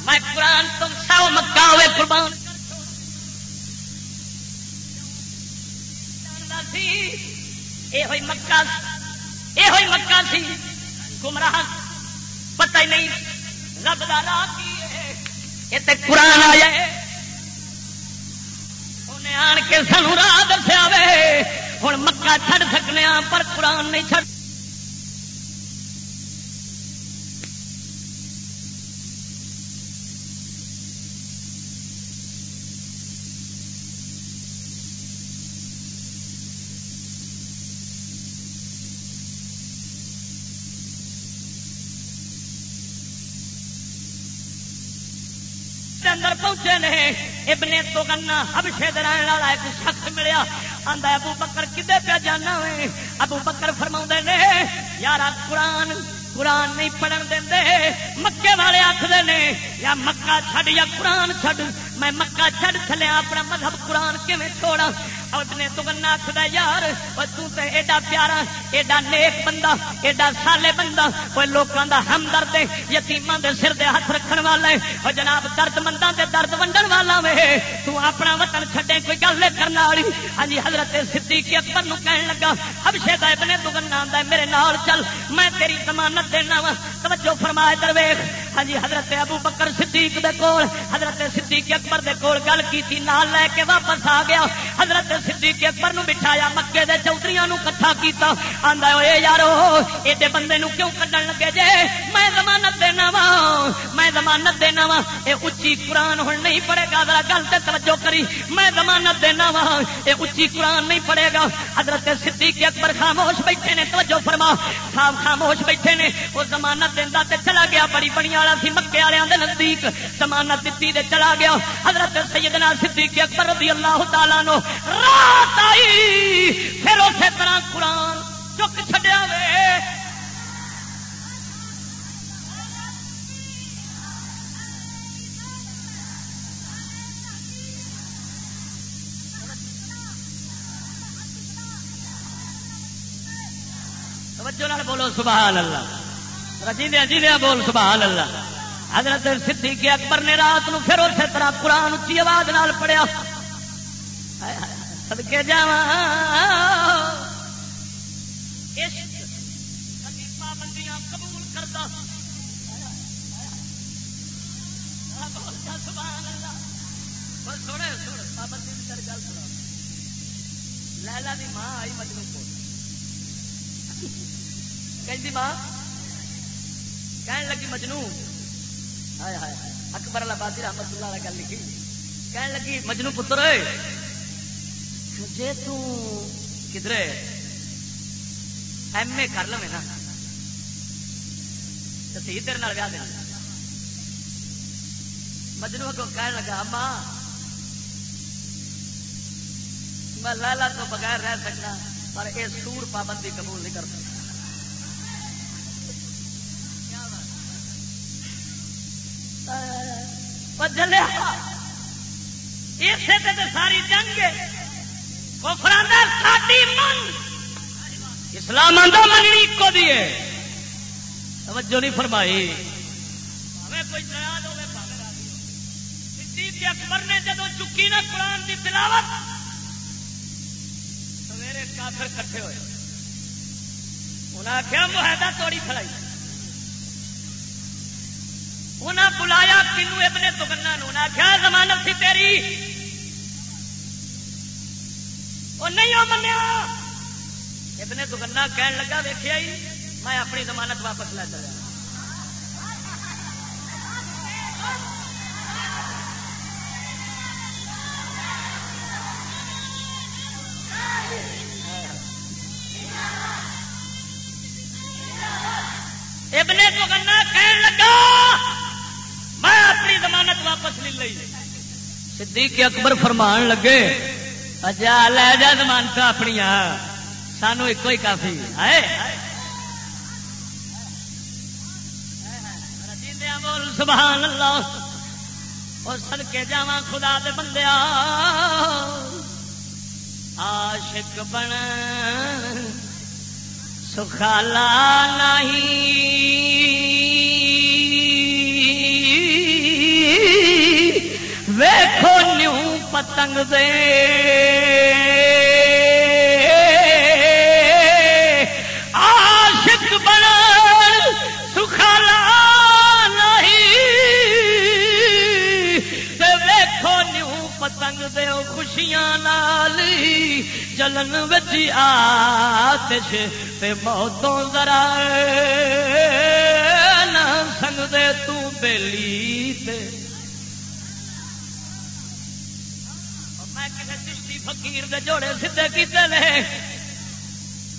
میں قرآن تم سو مکہ ہوئے قربان۔ یہ ہوئی مکہ یہ ہوئی مکہ سی۔ گمراہ، پتہ ہی نہیں رب دالا کی یہ قرآن آیا انہیں آن کے سانو راہ دسیا وے۔ ہوں مکہ چھڑ سکنے پر قرآن نہیں چھڑ اندر پہنچے نے، ابن تو گنا ہبشے درائن والا ایک شخص ملیا، آندا ابو بکر کدے پہ جانا ہوئے؟ ابو بکر فرما نے یار قرآن قرآن نہیں پڑھن دے مکے والے آخر نے، یا مکہ چھڈ یا قرآن چھڈ، میں مکہ چھڈ چلیا اپنا مذہب قرآن کیون چھوڑا نے تو آخر یار تے ایڈا پیارا ایڈا نیک بندہ ایڈا سالے بندہ کوئی لوگوں کا ہمدرد یتیمان دے سر دے ہاتھ رکھن والا ہے اور جناب درد مندہ دے درد ونڈن والا وے تو اپنا وطن چھڈے کوئی گل کرنا والی ہاں جی حضرت صدیق اکبر نو کہن لگا حبشے دا ابن تو گنا آندا میرے نال چل میں تیری ضمانت دینا وا توجہ فرمائے درویش ہاں جی حضرت ابو بکر صدیق دے کول، حضرت صدیق اکبر دے کول گل کیتی، نال لے کے واپس آ گیا۔ حضرت صدیق اکبر نو بٹھایا، مکے دے چودھریاں نو کٹھا کیتا۔ آندا اے یارو، ایڈے بندے نو کیوں کڈن لگے جے؟ میں ضمانت دینا وا، میں ضمانت دینا وا۔ یہ اچھی قرآن ہوں نہیں پڑے گا، ذرا گل سے توجہ کری۔ میں ضمانت دینا وا یہ اچھی قرآن نہیں پڑے گا۔ حضرت صدیق اکبر خاموش بیٹھے نے، توجہ فرما۔ صاحب خاموش بیٹھے نے، وہ ضمانت دینا تے چلا گیا، بڑی بڑی والا سی مکے والوں کے نزدیک ضمانت دیتی تے چلا گیا۔ حضرت سیدنا صدیق اکبر رضی اللہ تعالیٰ نو رات آئی۔ پھر اسی طرح قرآن چک چڈیا وے۔ توجہ بولو، سبحان اللہ۔ جیندیا جیندیا بول، سبحان اللہ۔ حضرت صدیق اکبر نے رات نو پھر اسی طرح قرآن اچھی آواز نال پڑھیا۔ سدکے جا پابندیاں قبول کرتا لیلا دی ماں آئی مجنو کو کہ ماں کہنے لگی مجنو ہائے ہائے اکبر آبادی رحمت اللہ نے گل لکھی۔ کہنے لگی مجنو پتر جی تدھر ایم اے کر لو نا۔ تو تیرے ویاہ دینا۔ مجنو کو کہنے لگا ماں میں لالا تو بغیر رہ سکتا پر یہ سور پابندی قبول نہیں کر سکتا۔ جلیا۔ اسے تے ساری جنگ من۔ اسلام آدھا مننی کو دیے توجہ نہیں فرمائی۔ کوئی اکبر نے جب چکی نا قرآن کی تلاوت، سویرے کافر کٹھے ہوئے۔ انہیں آخیا معاہدہ توڑی کھڑائی انہیں بلایا کنو ابن تگنا کیا زمانت سی تیری۔ وہ نہیں وہ منیا۔ ابن تگنا کہن لگا ویخیا ہی، میں اپنی زمانت واپس لے چلا صدیق اکبر فرمان لگے، اجا لے جا ضمانت اپنی سانو ایک ہی کافی ہے بول سبحان اللہ اور سد کے جا خدا دے بندے عاشق بن، سخالا نہیں ویکھو نیو پتنگ دے۔ آشک بنا سکھالا نہیں۔ ویکھو نیو پتنگ دے خوشیاں نال۔ جلن بچی آتش تے موتوں ذرا نہ سنگ دے تو بیلی تے۔ فقیر دے جوڑے سیدے کیتے لے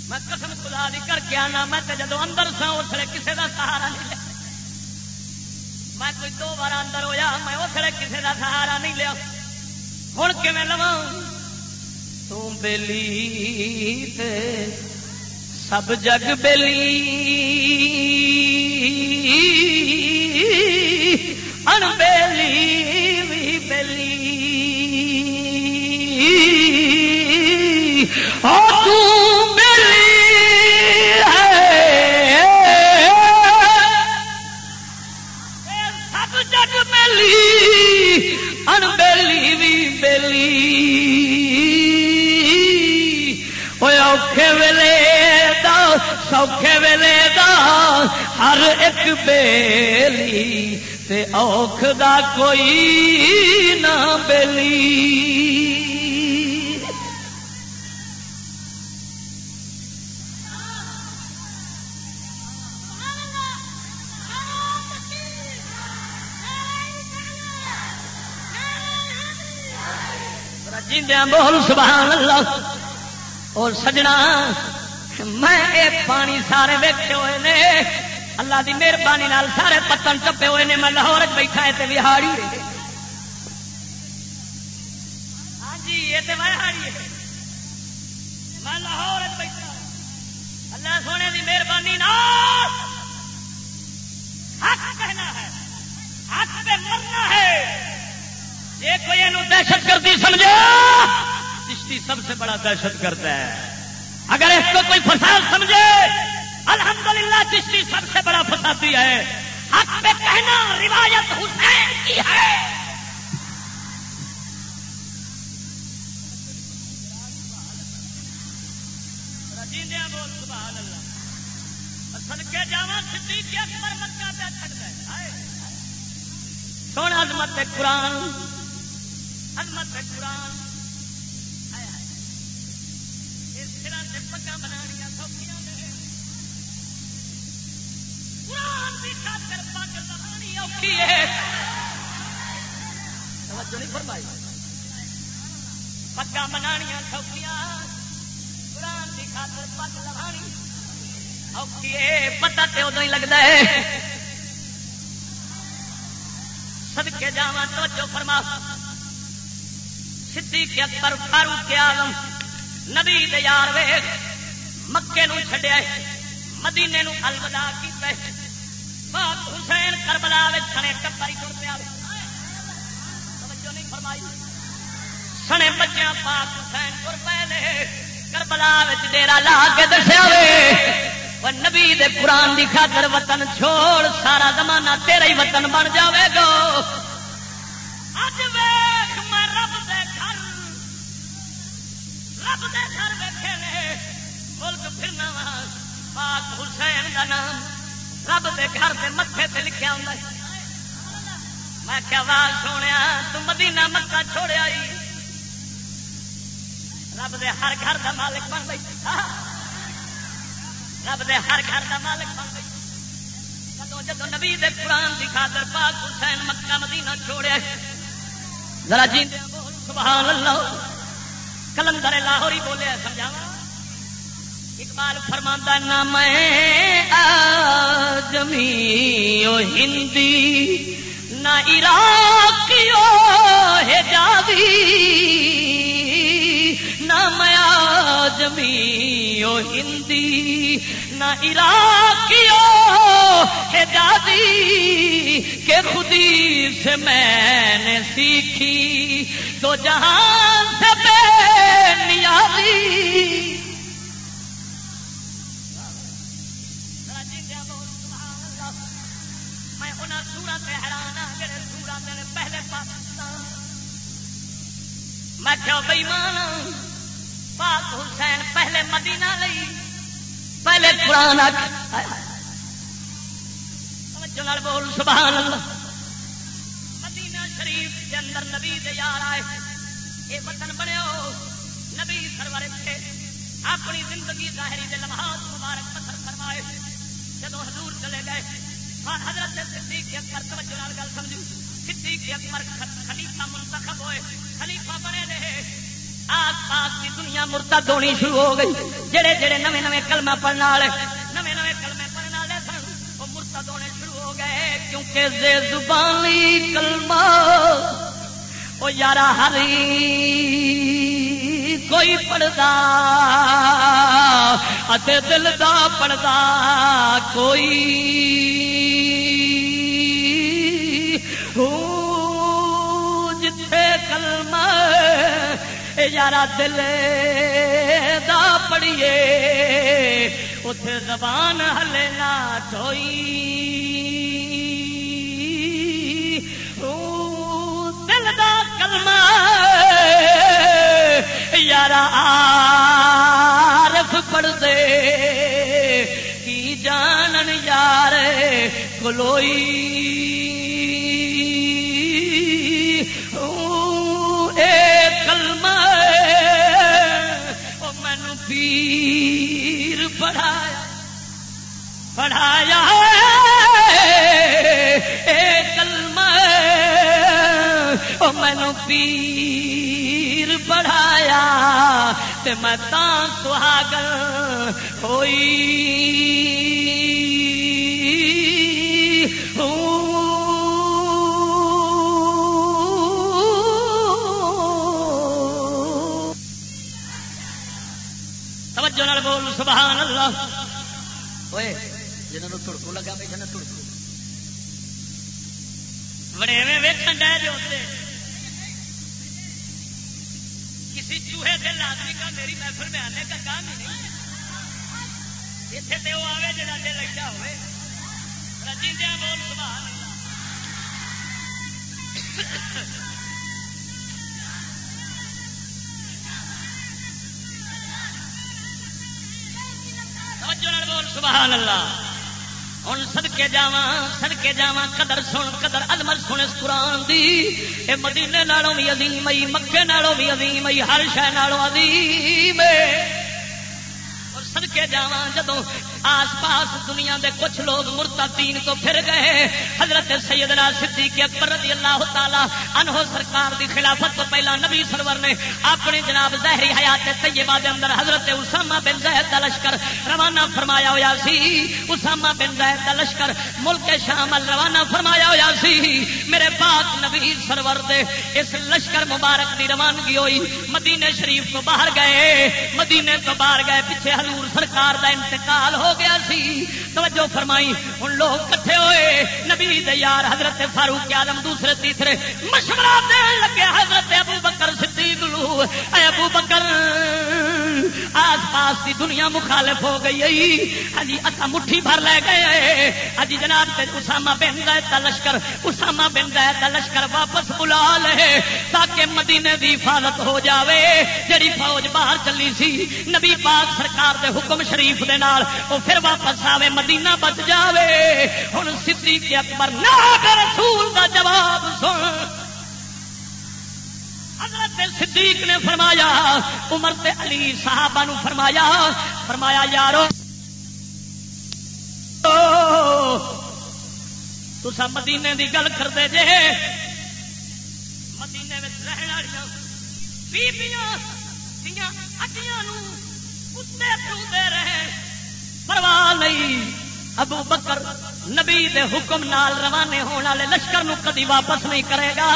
میں قسم خدا دی کر کے آنا، میں جدو اندر سا اس لیے کسی کا سہارا نہیں لیا۔ میں کوئی دو بار اندر ہویا، میں اس لیے کسی کا سہارا نہیں لیا۔ ہوں کم لوا تیلی سب جگ بلی ان بیلی اوکھے ویلے دا، سوکھے ویلے دا، ہر ایک بیلی تے اوکھ دا کوئی نہ بیلی۔ جیندیاں بول، سبحان اللہ۔ اور سجنا، میں اے پانی سارے ویکے ہوئے نے۔ اللہ دی مہربانی سارے پتن چپے ہوئے نے۔ میں لاہور بیٹھا ہے وہاڑی ہاں جی یہ میں لاہور بیٹھا اللہ سونے کی مہربانی حق کہنا ہے۔ حق پہ مرنا ہے۔ یہ کوئی دہشت گردی سمجھے چشتی سب سے بڑا دہشت کرتا ہے۔ اگر اس کو کوئی فساد سمجھے، الحمدللہ چشتی سب سے بڑا فسادی ہے۔ حق پہ کہنا روایت حسین کی ہے۔ سونا عظمت قرآن عظمت قرآن اس طرح سے پگا بنا سوکھیاں قرآن کی خاطر پگ اوکھی ہے۔ پگا بنانیا سوکھیاں۔ قرآن کی خاطر پگ لگانی اوکھی ہے۔ پتا تو ادو ہی لگتا ہے۔ سدکے جا توجہ فرما۔ صدیق اکبر، فاروق آلم نبی یار ویخ مکے نو چھڈیا مدینے نو الوداع کیتا پاک حسین کربلا سنے ٹپر تر پیا نہیں فرمائی۔ سنے بچیاں پاک حسین تر پے کربلا ڈیرا لا کے دسیا وے۔ نبی دے قرآن دی خاطر وطن چھوڑ، سارا زمانہ تیرا ہی وطن بن جاوے گا۔ اج ویخ رب دے گھر بیٹھے نے، ملک پھرنا وا پاک حسین کا نام رب دے گھر دے متے سے لکھا ہوں میں کیا آواز سونے تو مدینہ مکہ چھوڑیا ہی رب دے ہر گھر دا مالک بن گئی۔ رب دے ہر گھر دا مالک بن گئی۔ جدو جدو نبی دے قرآن کی خاطر پاک حسین مکہ مدینہ چھوڑیا ذرا جی سبحان اللہ۔ کلندر لاہور ہی بولے سمجھا اقبال فرماندہ نام جمی ہندی نہ عراقی او جادی نہ میا جمی ہندی، نہ عراقیو، ہے جادی، کہ خودی سے میں نے سیکھی۔ تو جہان سے بے نیازی۔ میں کیا بئی مان پاک حسین پہلے مدینہ لئی، پہلے قرآن بول، سبحان اللہ۔ مدینہ شریف کے اندر نبی دے یار آئے۔ یہ وطن بنے ہو نبی سرور تھے اپنی زندگی ظاہری دے لمحات مبارک پتھر فرمائے۔ جب حضور چلے گئے حضرت صدیق اکبر، توجہ نال گل سمجھو۔ صدیق اکبر خلیفہ منتخب ہوئے، خلیفہ بنے رہے۔ آس پاس کی دنیا مرتا دونی شروع ہو گئی۔ جڑے جڑے نویں نویں کلمہ پڑھنے والے نویں نویں کلمے پڑھنے والے سن، وہ شروع ہو گئے۔ کیونکہ زے زبانی کلمہ، وہ یار ہری کوئی پڑھتا دل دا پڑھتا کوئی یارا دل دا پڑیے اتے زبان ہلے نہ ٹوئی دل دا کلمہ، یارا آرف پڑ دے۔ کی جانن یار کلوئی؟ پڑھایا پڑھایا کلمہ۔ مینو پیر پڑھا میں تاں سہاگل ہوئی۔ نال بول سبحان اللہ۔ اوئے جنہوں تڑکو لگا بیٹھا نا تڑکو۔ بڑے میں ویکن ڈے جو کسی چوہے دل آدمی کا میری محفل میں آنے کا کام ہی نہیں۔ اتنے وہ آئے جا دل لگا ہوئے رجیدیا بول سبحان بول سبحان اللہ۔ ہوں سدکے جا سدکے جا قدر سن، قدر المر سن اس قرآن دی۔ اے مدینے نالوں بھی عظیم آئی مکے نالوں بھی عظیم آئی ہر شہ نالوں عظیم۔ سدکے جا جدو آس پاس دنیا دے کچھ لوگ مرتا تین تو پھر گئے۔ حضرت سیدنا صدیق اکبر رضی اللہ تعالی انہو سرکار دی خلافت تو پہلا نبی سرور نے اپنی جناب ظاہری حیات طیبہ دے اندر حضرت اسامہ بن زید دا لشکر روانہ فرمایا ہویا سی۔ اسامہ بن زید دا لشکر ملک شام روانہ فرمایا ہویا سی۔ میرے پاک نبی سرور دے اس لشکر مبارک دی روانگی ہوئی۔ مدینے شریف تو باہر گئے۔ مدینے تو باہر گئے، پیچھے حضور سرکار دا انتقال ہو گیا سی۔ توجہ فرمائی۔ ہوں لوگ کٹھے ہوئے۔ نبی یار حضرت فاروق آدم دوسرے تیسرے مشورہ دین لگے۔ حضرت بکر صدیق لو اے ابو بکر، آس پاس کی دنیا مخالف ہو گئی ہجی ہاں اصا مٹھی بھر لے گئے۔ ہجی جناب اسامہ بن گئے تا لشکر۔ اسامہ بن گئے تا لشکر واپس بلا لے تاکہ مدینے دی حفاظت ہو جاوے۔ جڑی فوج باہر چلی سی، نبی پاک سرکار دے حکم شریف دے نال وہ پھر واپس آوے، مدینہ بچ جاوے۔ ہوں سی اکبر نہ رسول دا جواب سن۔ حضرت صدیق نے فرمایا، عمر تے علی صحابہ نو فرمایا فرمایا، یارو، تسا مدینے دی گل کرتے جے۔ مدینے رہن بیبیاں کتے رہے۔ پرواہ نہیں، ابو بکر نبی دے حکم نال روانے ہونے والے لشکر نو کدی واپس نہیں کرے گا۔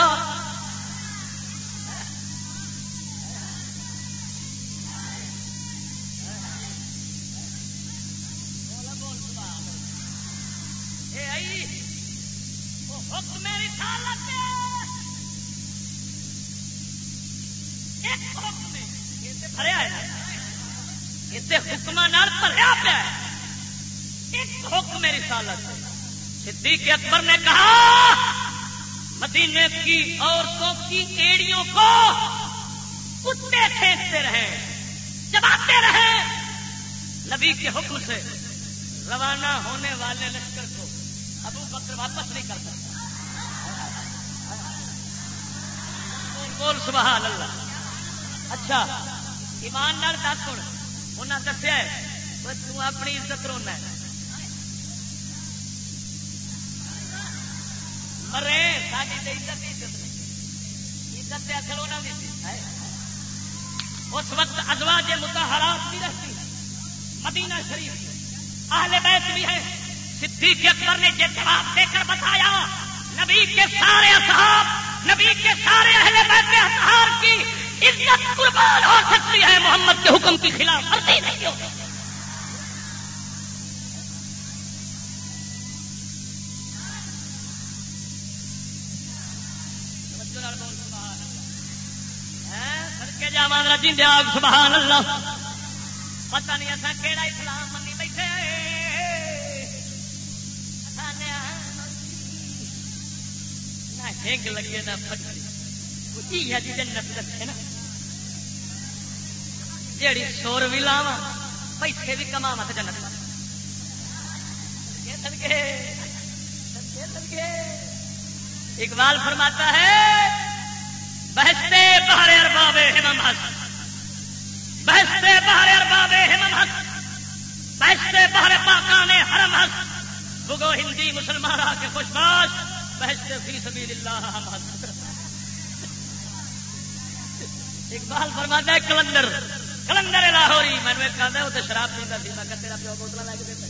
حکم صدیق اکبر نے کہا، مدینے کی عورتوں کی ایڑیوں کو کتے کھینچتے رہے چباتے رہے نبی کے حکم سے روانہ ہونے والے لشکر کو ابو بکر واپس نہیں کر سکتا بول سبحان اللہ۔ اچھا ایمان نال دس ہوں انہیں دسیا تو اپنی عزت رونا ہے۔ مرے ساری عزت عزت عزت اصل بھی اس وقت ازواج متحرات بھی رہتی مدینہ شریف اہل بیت بھی ہے صدیق اکبر نے یہ جواب دے کر بتایا، نبی کے سارے اصحاب، نبی کے سارے اہل بیت اصحار کی عزت قربان ہو سکتی ہے۔ محمد کے حکم کی خلاف ورزی نہیں ہو سبحان اللہ۔ پتہ نہیں ایسا کہڑا اسلام منی بیٹھے نہ لگے، نہ جی جنت رکھے نا۔ جیڑی سور بھی لاوا پیسے بھی کما مت جنت اقبال فرماتا ہے بہستے بہرے اربابے ہمم ہس بہستے بہرے اربابے ہمم ہس بہستے بہرے پاکانے حرم ہس بگو ہندی مسلمان آ کے خوش باش بہستے فی سبیل اللہ ہم ہس اقبال فرماتا ہے، کلندر مینو ایک آدھا وہ تو شراب پیتا سی۔ میں تیرا پیو بوتل لے کے دیتا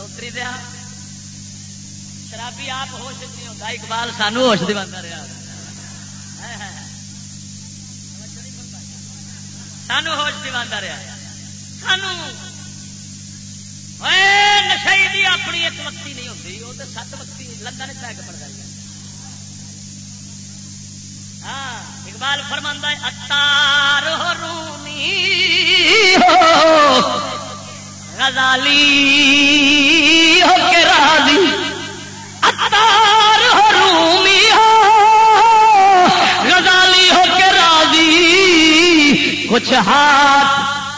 اتری دیا۔ شرابی آپ ہوش نہیں ہوتا اقبال سانو ہوش دیا رہا سانو ہوش دیا رہا سانو نشائی اپنی ایک وقتی نہیں ہوتی وہ تو سات وقتی لندن پیک پڑ جائے ہاں اقبال فرماندہ اتار ہو رومی ہو، غزالی ہو کے کچھ ہاتھ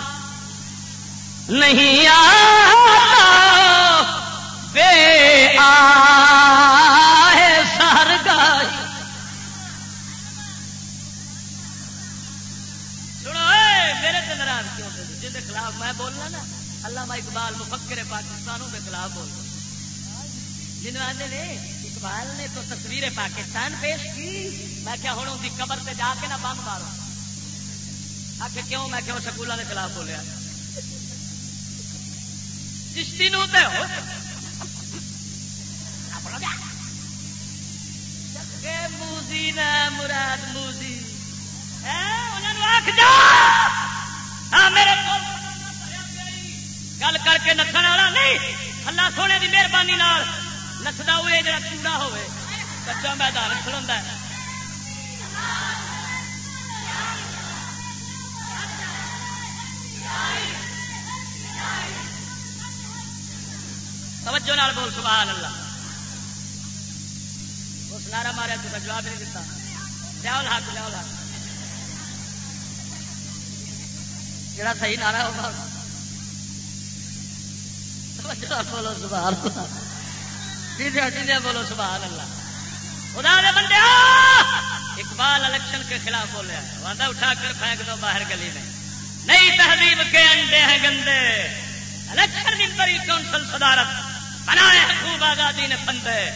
نہیں آتا۔ بے آئے سر گائی سنو میرے سے ناراض کیوں جن کے خلاف میں بولنا نا اللہ اقبال، مفکر پاکستانوں کے خلاف بول جنہوں آتے اقبال نے تو تصویر پاکستان پیش کی۔ میں کیا ہوں، ان کی قبر سے جا کے نہ بم مارو آخر کیوں؟ میں کیوں سکولوں کے خلاف بولیا چشتی نو موزی نا مراد موزی۔ ہاں، میرے گل کر کے نسن والا نہیں، اللہ سونے کی مہربانی نسدا ہوئے جا چوڑا ہوئے کچا میدان کھلوا ہے۔ توجہ نال بول، سبحان اللہ۔ اس نعرہ ماریا، تو جواب نہیں دیتا۔ لیاؤ ہاتھ لیاؤ ہاتھ جڑا صحیح نعرہ ہوگا۔ توجہ بولو، سبحان اللہ۔ جی بولو، سبحان اللہ۔ خدا دے بندے اقبال الیکشن کے خلاف بولے وعدہ اٹھا کر پھینک دو، باہر گلی میں۔ نئی تہذیب کے انڈے ہیں گندے۔ الیکشن کی بڑی کونسل صدارت۔ بنائے، خوب آزادی نے بندے۔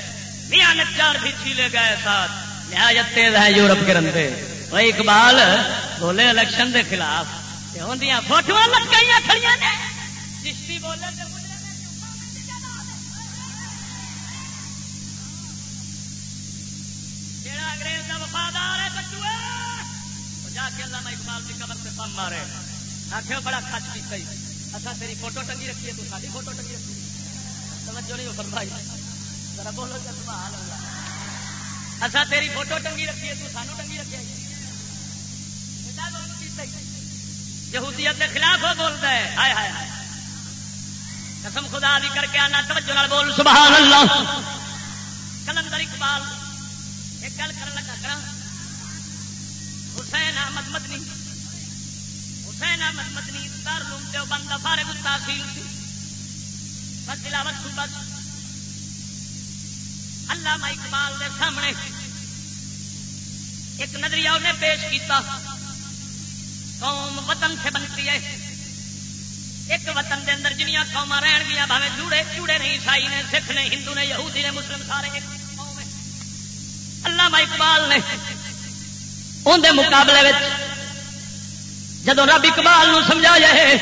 میاں نچار بھی چھیلے گئے ساتھ۔ نہایت تیز ہے یورپ کے رندے وہ اقبال بولے الیکشن دے خلاف۔ فوٹو لگ گئی کھڑی نے۔ چشتی بولے اقبال کی قبر سے پم مارے۔ آخر بڑا خچ کی اچھا تیری فوٹو ٹنگی رکھیے، تو ساری فوٹو ٹنگی رکھی توجہ نہیں فرمائی۔ ذرا بولو جی، سبحان اللہ۔ تیری فوٹو ٹنگی رکھی ہے، تو سانو ٹنگی رکھے یہودیت کے خلاف وہ بولتا ہے۔ ہائے ہائے ہائے۔ قسم خدا دی کر کے آنا، توجہ نال بول۔ سبحان اللہ۔ کلندر اقبال، ایک گل کر لگا، کرا۔ حسین احمد مدنی۔ حسین احمد مدنی، دار لوم دیو بندہ فارغ التحصیل بس تلاوت بس اللہ اقبال دے سامنے ایک نظریہ انہیں پیش کیتا۔ قوم وطن سے بنتی ہے۔ ایک وطن دے اندر جنیاں قوما رہن گیا بھاوے جوڑے چوڑے نہیں، عیسائی نے، سکھ نے، ہندو نے، یہودی نے، مسلم، سارے ایک قوم ہے۔ اللہ اقبال نے اندر مقابلے جدو رب اقبال نو سمجھا جائے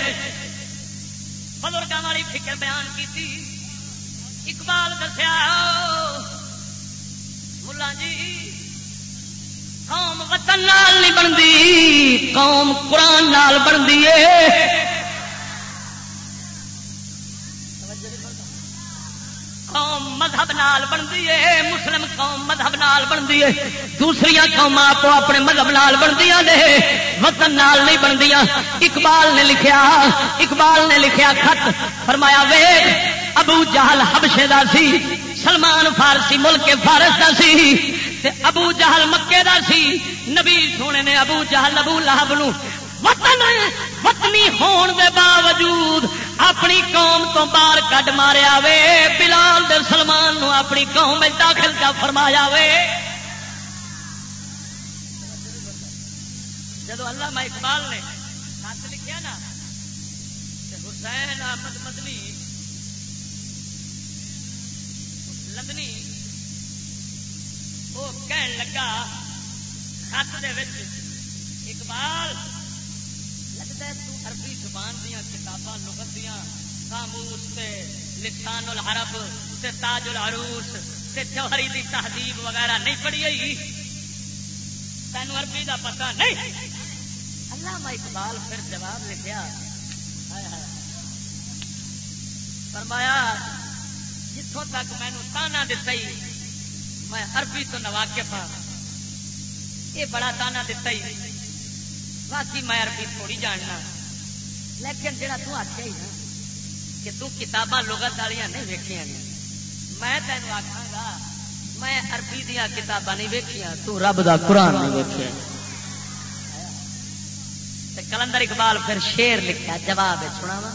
بزرگوں والی فکر بیان کی اقبال دسیا، ملا جی قوم وطن نال نہیں بنتی، قوم قرآن نال بنتی ہے۔ قوم مذہب نال بنتی ہے، مسلم قوم مذہب نال بنتی ہے دوسری قوم آپ اپنے مذہب نال بنتی نے وطن نال نہیں بنتی اقبال نے لکھیا، اقبال نے لکھیا خط، فرمایا ویگ، ابو جہل حبشے دا سی، سلمان فارسی ملک فارس دا سی، تے ابو جہل مکے دا سی۔ نبی سونے نے ابو جہل، ابو لہب وطن، وطنی ہون دے باوجود اپنی قوم تو باہر کٹ ماریا وے بلال دے سلمان نو اپنی قوم میں داخل کا فرمایا وے جب اللہ اقبال نے خط لکھیا نا حسین احمد مدنی لدنی وہ کہن لگا خط دے اقبال قاموس تے لسان العرب تے تاج العروس تے جوہری دی تہذیب وغیرہ نہیں پڑھی ہوئی۔ تینوں عربی دا پتہ نہیں۔ علامہ اقبال پھر جواب لکھیا۔ فرمایا جتوں تک مینو تانا دتا ہی میں عربی تو نواقف ہاں۔ یہ بڑا تانا دتا ہی باقی میں عربی تھوڑی جاننا۔ لیکن جڑا تو آخیا ہی نا کہ تو کتاباں لغت والی نہیں ویکیا میں تینوں آخا گا، میں عربی دیا کتاباں نہیں ویکیا تو رب دا قرآن نہیں ویکیا کلندر اقبال پھر شیر لکھا جواب سنا وا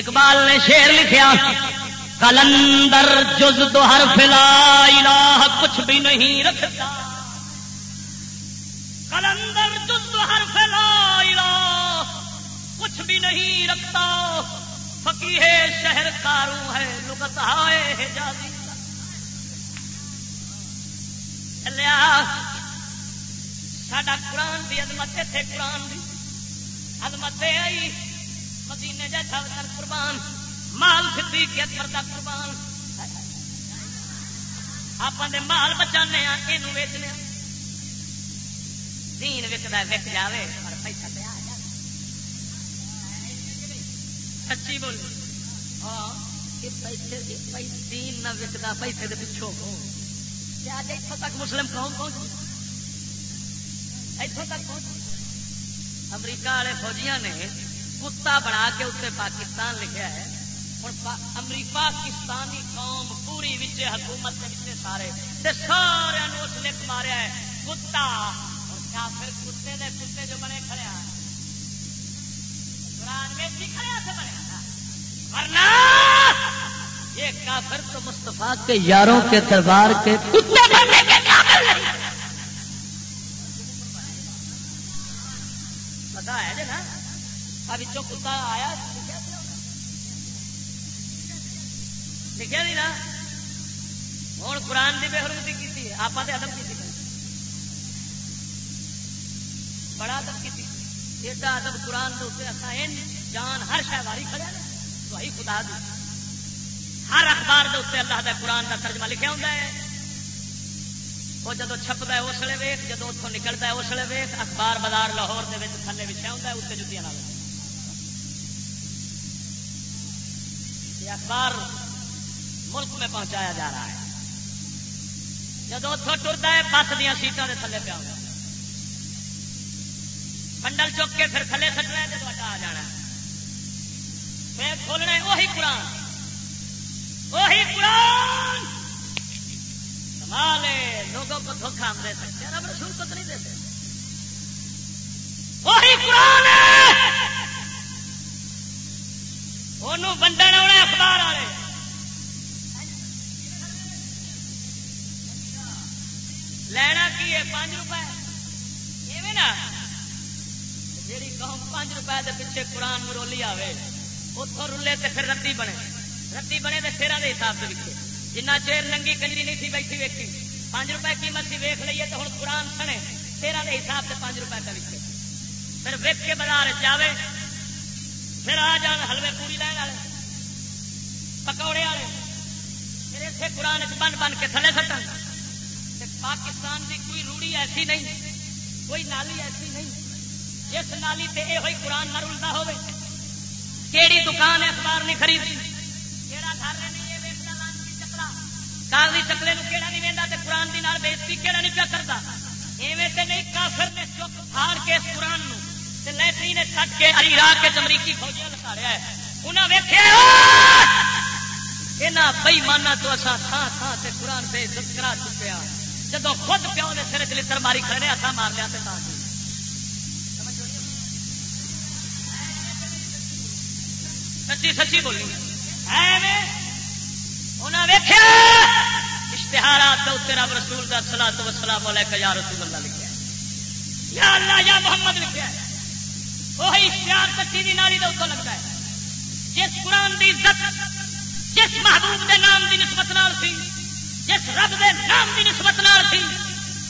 اقبال نے شیر لکھیا، کلندر جز دو ہر فلا الہ کچھ بھی نہیں رکھتا۔ کلندر کچھ بھی نہیں رکھتا۔ فقی ہے شہر کارو ہے، لغت ہے جازی چلیا ساڈا قرآن دی عظمت تھے قرآن دی۔ عظمت آئی۔ مدینے جیسا کر قربان۔ مال سی کے کرتا قربان۔ آپ دے مال بچانے یہ ویچنے دین وکتا وک جائے پر پیسہ پہ آ جائے سچی بولی ہاں پیسے دین نہ وکتا پیسے کے پچھوں کو اتوں تک مسلم کون پہنچ اتوں تک پہنچ امریکہ والے فوجیاں نے کتا بنا کے اتنے پاکستان لکھا ہے۔ ہوں پاکستانی قوم پوری وچے حکومت کے سارے۔ سارے اس لکھ ماریا ہے، کتا۔ کیا پھر کتے دے کتے جو بنے کھڑے ہاں؟ قرآن میں کھڑے ہاں سے بنے۔ ورنہ یہ کافر تو مستفا کے یاروں کے دربار کے کتے بننے کے قابل نہیں۔ پتا ہے نا کتا آیا۔ لکھا نہیں جی نا ہوں قرآن کی بے حرمتی کی آپ ادب کی بڑا ادب کی ایڈا ادب قرآن کے اتنے اصل جان ہر شہ کھڑا نا خدا دی۔ ہر اخبار کے اتنے اللہ کا قرآن کا ترجمہ لکھا ہوتا ہے۔ وہ جدو چھپتا ہے، اس لیے ویخ جدو اتوں نکلتا ہے، اس لیے ویخ اخبار بازار لاہور کے تھلے بچھا ہوتا ہے اتنے جتیاں اخبار ملک میں پہنچایا جا رہا ہے۔ جب اتوں ٹرتا ہے بس دیا سیٹوں کے تھلے پیا منڈل چک کے پھر تھلے سٹنا ہے جب آ جانا ہے۔ پھر کھولنا ہے وہی قرآن۔ وہی قرآن۔ کمال لوگوں کو دھوکھا ہم دے سکتے ہیں رسول کو تو نہیں دیتے وہی قرآن ونڈن آنے اخبار والے۔ لینا کی ہے؟ پانچ روپئے نا۔ جیڑی قوم پانچ روپئے کے پیچھے قرآن مرولی آئے اتوں رلے تو پھر ردی بنے ردی بنے تو تیرہ کے حساب سے وکے جنہ چیر ننگی کنجری نہیں تھی بیٹھی ویکھی پانچ روپئے قیمت سی ویخ لیے تو ہوں قرآن سنے تیرہ کے حساب سے پانچ روپئے کا وکے پھر ویک کے بازار جاوے پھر آ جان حلوے پوری لین والے پکوڑے والے پھر اتنے قرآن بن بن کے تھلے سٹن پاکستان کی کوئی روڑی ایسی نہیں کوئی نالی ایسی نہیں جس نالی سے یہ ہوئی قرآن نہ رلتا ہو کیڑی دکان اخبار نہیں خریدی کہڑا گھر نہیں چکلا کاغذی چکلے کہڑا نہیں وہدا تو قرآن کی بےزتی کہڑا نہیں پیا کرتا ایویں تے نہیں، کافر نے چک پھاڑ کے اس قرآن لٹری نے کٹ کے علی راہ کے امریکی فوجیاں لکھاڑیا ہے۔ انہیں ویکیا یہاں بئی تو اصا تھان تھان سے قرآن سے عزت کرا چکے ہیں خود پیو نے سر چ چلتر ماری کھڑے اصا مار لیا سچی سچی بولی۔ انہیں ویخیا اشتہارات رب رسول کا سلا تو سلا بولے یا رسول اللہ لکھا یا اللہ، یا محمد لکھا وہی اشتہار کچی کی نالی کا لگتا ہے۔ جس قرآن کی عزت، جس محبوب دے نام دی نسبت نال سی، جس رب دے نام دی نسبت نال سی،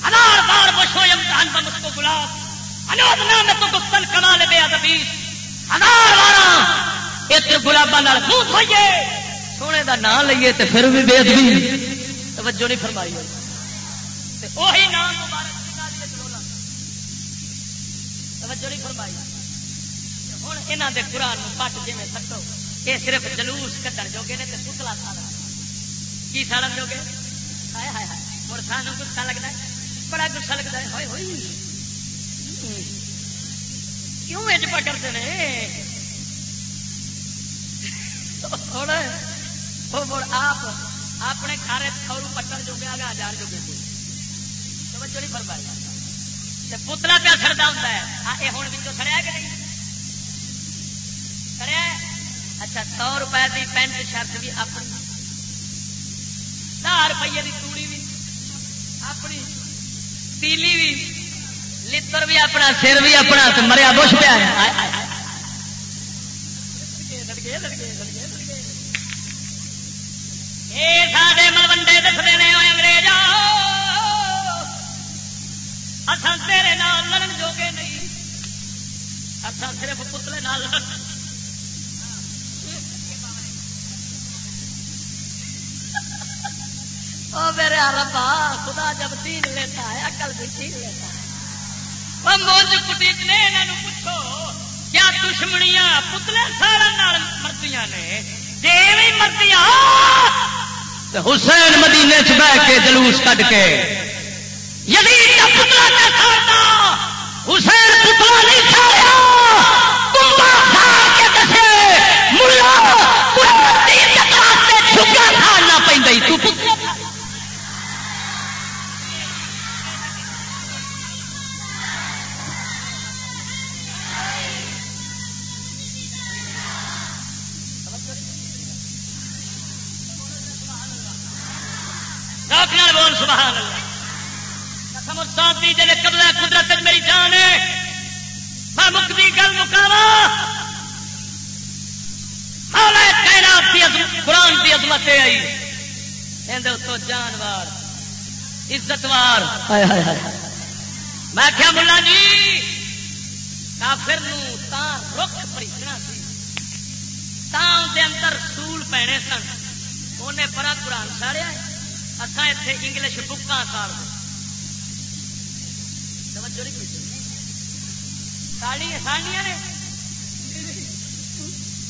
ہزار بار بشو امتحان کا مس کو گلاب انوب نام تو گفتل کمال بے ادبی۔ ہزار بارہ ایک گلابا منہ سونے کا نام لیے تو پھر بھی بے ادبی۔ توجہ نہیں فرمائی وہی نام توجہ نہیں فرمائی۔ ہوں یہاں دے قرآن پٹ جی سٹو یہ صرف جلوس کٹن جوگے نے پتلا ساڑا۔ کی ساڑن جوگے؟ ہائے ہائے ہائے۔ سان گسا لگتا ہے۔ بڑا گسا لگتا ہے۔ ہوئے ہوئی کیوں اج پکڑتے ہیں آپ اپنے گھر کھورو پٹن جو گیا ہزار جو توجہ نہیں فرمائی پتلا پیا سڑتا ہوتا ہے یہ ہوں بچوں سڑیا کہ نہیں سڑیا اچھا سو روپئے کی پینٹ شرٹ بھی اپنی ہزار روپیے کی توڑی بھی اپنی پیلی بھی لر بھی اپنا سر بھی اپنا مریا بش پیا سارے ملوڈے دستے ہیں انگریز اصل تیرے نال لڑن جوگے نہیں۔ اصل صرف پتلے نال لڑ میرے ربا، خدا جب تین لیتا ہے اکل بھی تین لیتا ہے۔ موج کٹیچنے یہاں پوچھو، کیا دشمنیاں پتلے سارا مردیاں نے؟ جی مردیاں حسین مدینے چ بہ کے جلوس کٹ کے یزید کا پتلا نہ کھاتا حسین پتلا نہیں کھایا بول، سبحان اللہ۔ جی قبضہ قدرت میری جان ہے۔ میں مکتی گل مکاوا۔ قرآن کی عظمت آئی۔ اتو جانوار، عزتوار۔ میں کیا ملا جی کافر رخ پریچنا سی۔ اندر سول پینے سن۔ انہیں پرا قرآن ساڑیا اصا اتنے انگلش بکا کار ساڑیاں نے؟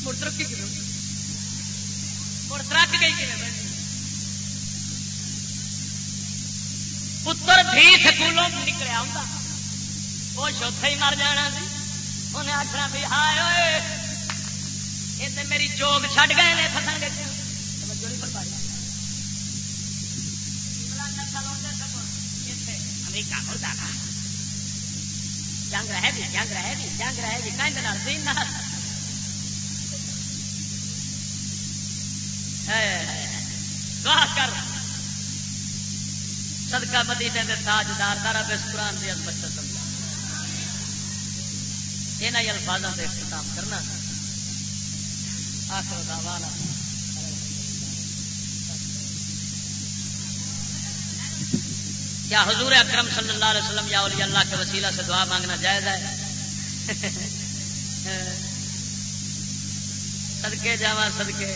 مڑ ترقی کرو۔ مڑ ترک گئی کہ پتر بھی سکولوں نکلیا ہوں وہ شوتھا ہی مر جانا سی۔ انہیں آخنا بھی ہائے یہ میری چوک چڈ گئے نے فسن گئے امریکہ مردہ کا جنگ رہے بھی، جنگ رہے بھی، جنگ رہے بھی کہیں دین نہ دعا کر۔ صدقہ مدینے دے تاجدار دارا بس قرآن دی عظمت سے سمجھا انہی الفاظوں سے اختتام کرنا۔ آخر دعوانا۔ کیا حضور اکرم صلی اللہ علیہ وسلم یا اولیاء اللہ کے وسیلہ سے دعا مانگنا جائز ہے؟ سدکے جا سدکے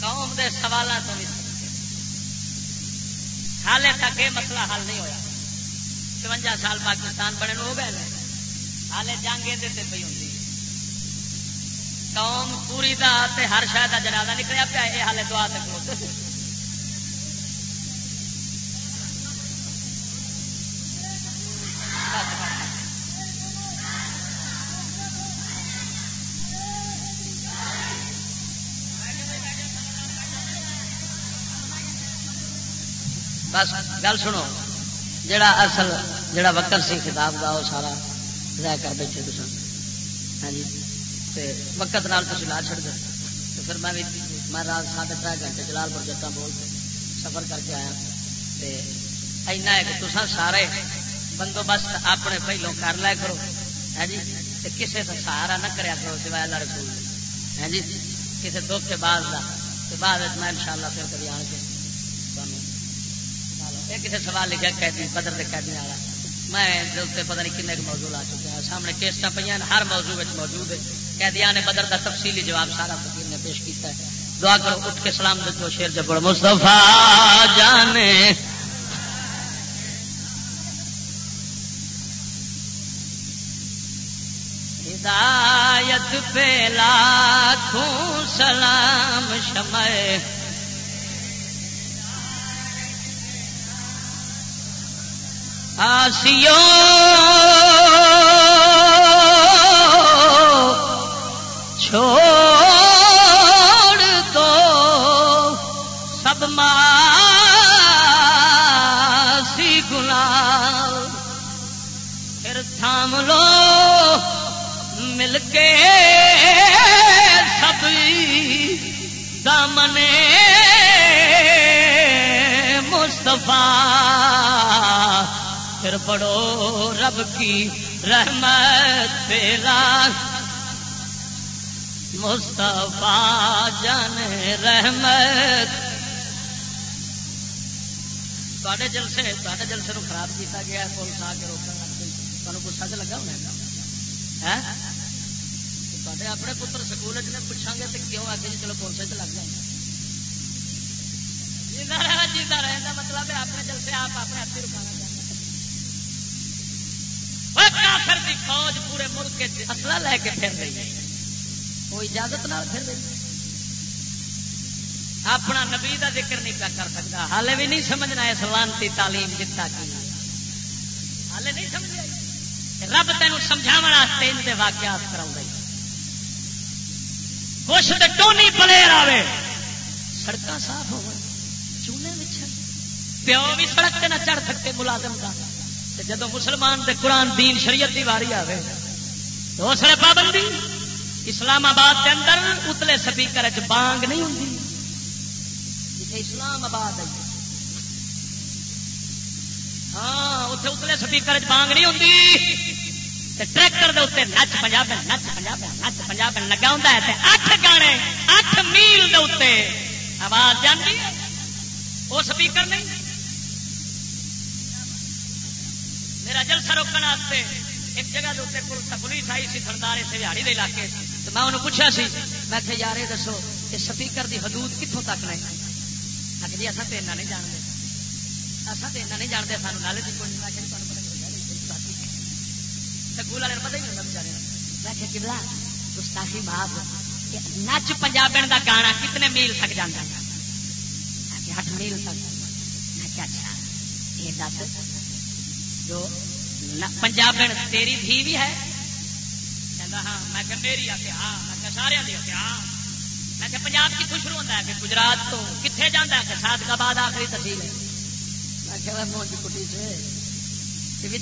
قوم دے سوالات تو بھی حالے تک یہ مسئلہ حل نہیں ہوا چونجا سال پاکستان بڑے ہو گئے حالے جانگے دیتے پی ہوں قوم پوری دا ہر شاید کا جنازہ نکلیا پیا یہ حالے دعا تک بس گل سنو جڑا اصل جڑا وقت سی کتاب کا وہ سارا ضائع کر بیٹھے تو ہاں جی وقت نال تو لا چھڑ دے۔ تو پھر میں میں رات ساڑھے تر گھنٹے جلال پور جٹا بول کے سفر کر کے آیا۔ اینا ہے کہ تصا سارے بندوبست اپنے پہلوں کر لیا کرو۔ ہے ہاں جی کسی کا سہارا نہ کریا کرو سوائے اللہ رسول ہے ہاں جی کسی دکھ بعد کا بعد میں ان شاء اللہ پھر کبھی آن کے کسی سوال لکھا قیدی، بدر کے قیدی والا میں پتہ نہیں کن موضوع لا چکا ہے سامنے کیسٹ پہ ہر موضوع موجود ہے۔ قیدیان نے بدر کا تفصیلی جواب سارا فکیر نے پیش کیتا ہے۔ دعا کرو اٹھ کے سلام دو شیر جب مصطفیٰ جانے۔ ہدایت پہ لاکھوں سلام شمع۔ آسیوں پھر پڑو رب کی رحمت پیلا مصطفیٰ جان رحمت۔ تے جلسے تے جلسے نو خراب کیتا گیا پولیس آ کے روکنے لگ گئی۔ تمہیں گسا چ لگا ہونا تے ہاں؟ اپنے پتر سکول نے پوچھا گے تو کیوں آ کے جی چلو پولیس چ لگ جائیں۔ جیتا جی رہتا مطلب ہے، اپنے جلسے آپ اپنے ہاتھ رکانا کافر دی فوج پورے ملک کے اصلہ لے کے پھر رہی ہے۔ وہ اجازت نہ پھر رہی اپنا نبی کا ذکر نہیں پیا کر سکتا۔ ہالے بھی نہیں سمجھنا ہے سلامتی تعلیم جتا کی ہالے نہیں سمجھ رب تین سمجھا ان کے واقعات کرا کچھ ٹونی پلیر آئے سڑک صاف ہو چونے پیو بھی سڑک نہ چڑھ سکتے ملازم کا جدو مسلمان دے قرآن دین شریعت کی واری آئے تو اس پابندی، اسلام آباد کے اندر اتلے سپیکر بانگ نہیں ہوں اسلام آباد ہاں اتنے اتلے سپیکر بانگ نہیں ہوتی ٹریکٹر دے اتنے نچ پنجاب نچ پنجاب نچ پنجاب لگا ہوں اٹھ گانے، اٹھ میل دے اتنے آواز جانتی وہ سپیکر نہیں۔ میرا جلسہ ایک جگہ پولیس آئی سی سردار سہاڑی کے علاقے تو میں انہوں پوچھا سی، میں کہ یار دسو کہ سپیکر دی حدود کتوں تک نہیں؟ آج جی اصل تو ایسا نہیں جانتے۔ اصل تو ایسا نہیں جانتے، سانو نالج کوئی سکول جی والے پتہ ہی نہیں میں کہ گستاخی معاف نچ پنجاب کا گانا کتنے میل تک جانا اٹھ میل تک۔ میں اچھا یہ دس جو پنجاب تیری دھی بھی ہے؟ ہاں میں کہ میری آ کے ہاں میں کہ سارے دی ہاں۔ میں کہ پنجاب کی خوش ہوتا ہے کہ گجرات تو کتنے جانا ہے؟ کہ آخری تحصیل ہے۔ میں کہ کٹی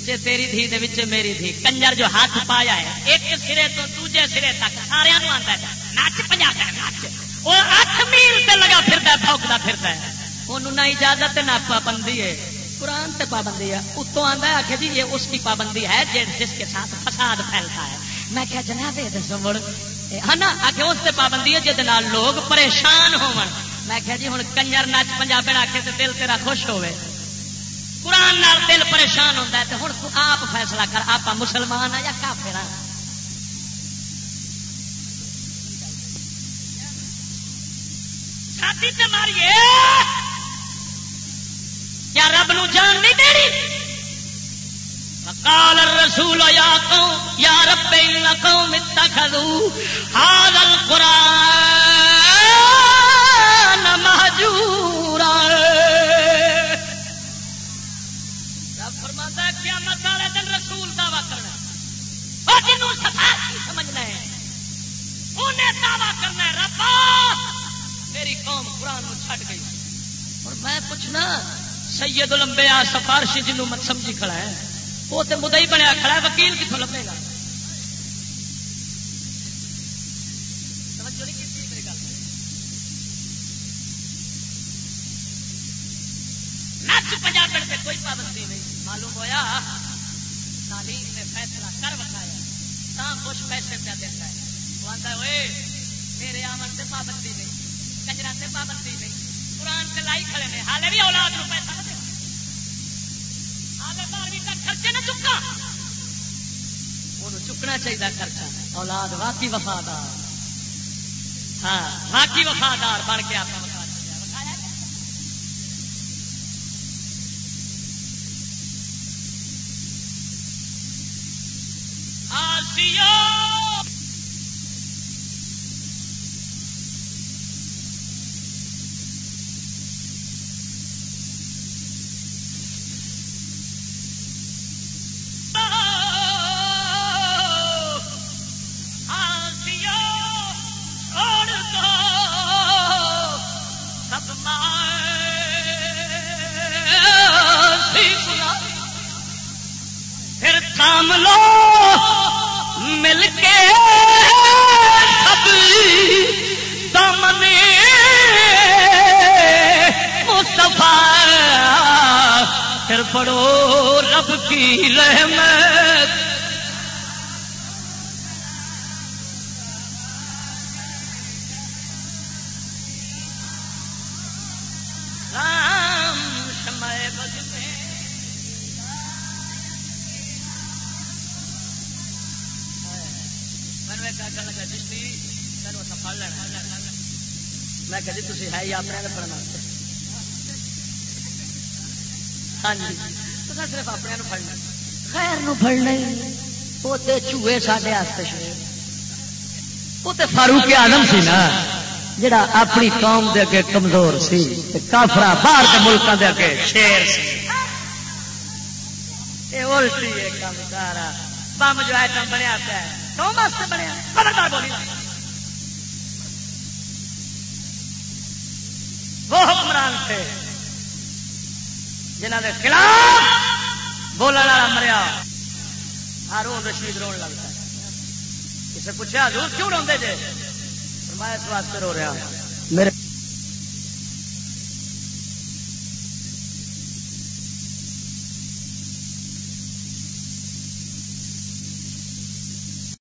سے تیری دھی، دے وچے میری دھی۔ کنجر جو ہاتھ پایا ہے، ایک سرے تو دوجے سرے تک سارے آتا ہے۔ نچ پنجاب نچ وہ اٹھ میل لگا پھرتا ہے پھوکتا پھرتا ہے۔ انہوں نہ اجازت نہ پابندی ہے۔ قرآن سے پابندی ہے۔ اتوں آتا ہے آخر جی یہ اس کی پابندی ہے جس کے ساتھ فساد پھیلتا ہے۔ میں کیا جناب مڑ ہے ہاں نا آخر اس سے پابندی ہے جہد لوگ پریشان ہو میں کیا جی ہوں کنجر نچ پنجاب آخے تو دل تیرا خوش ہوے قرآن نال دل پریشان ہوتا ہے تو ہوں آپ فیصلہ کر آپ مسلمان ہیں یا کافر ماریے۔ دینی قال الرسول، یا قوم، یا رب، ان قوم اتخذوا هذا القران مهجورا. رب فرماتا ہے، قیامت والے دن رسول دعویٰ کرنا اور جنوں صفات سمجھنا ہے، انہیں دعویٰ کرنا ہے، ربا، میری قوم قرآن کو چھٹ گئی اور میں پوچھنا سید لمبے آ سفارشی جنوب مت سمجھی کھڑا ہے، وہ تو مدعی بنیا کھڑا ہے، وکیل کتوں لبے گا؟ نچ پنجاب پہ کوئی پابندی نہیں۔ معلوم ہوا تعلیم نے فیصلہ کر بتایا تا کچھ پیسے پہ دیتا ہے۔ وہ آتا ہے میرے آمن سے پابندی نہیں کچرا سے پابندی نہیں، قرآن سے لائی کھڑے نے، حالے بھی اولاد پیسہ چکنا چاہیے خرچہ۔ اولاد واقعی وفادار۔ ہاں واقعی وفادار بن کے آپ سڈے وہ تو فاروق آدم سی نا، جڑا اپنی قوم دے اگے کمزور سی کافرا باہر کے ملکوں دے اگے شیر سی۔ بم جو آئٹم بنیا پیا بنیا خبردار بولی۔ وہ حکمران تھے جنہ کے خلاف بولنے والا مریا۔ ہارون رشید رو لگتا ہے کسی پوچھا حضور کیوں روندے جے؟ میں اس واسطے رو رہا میرے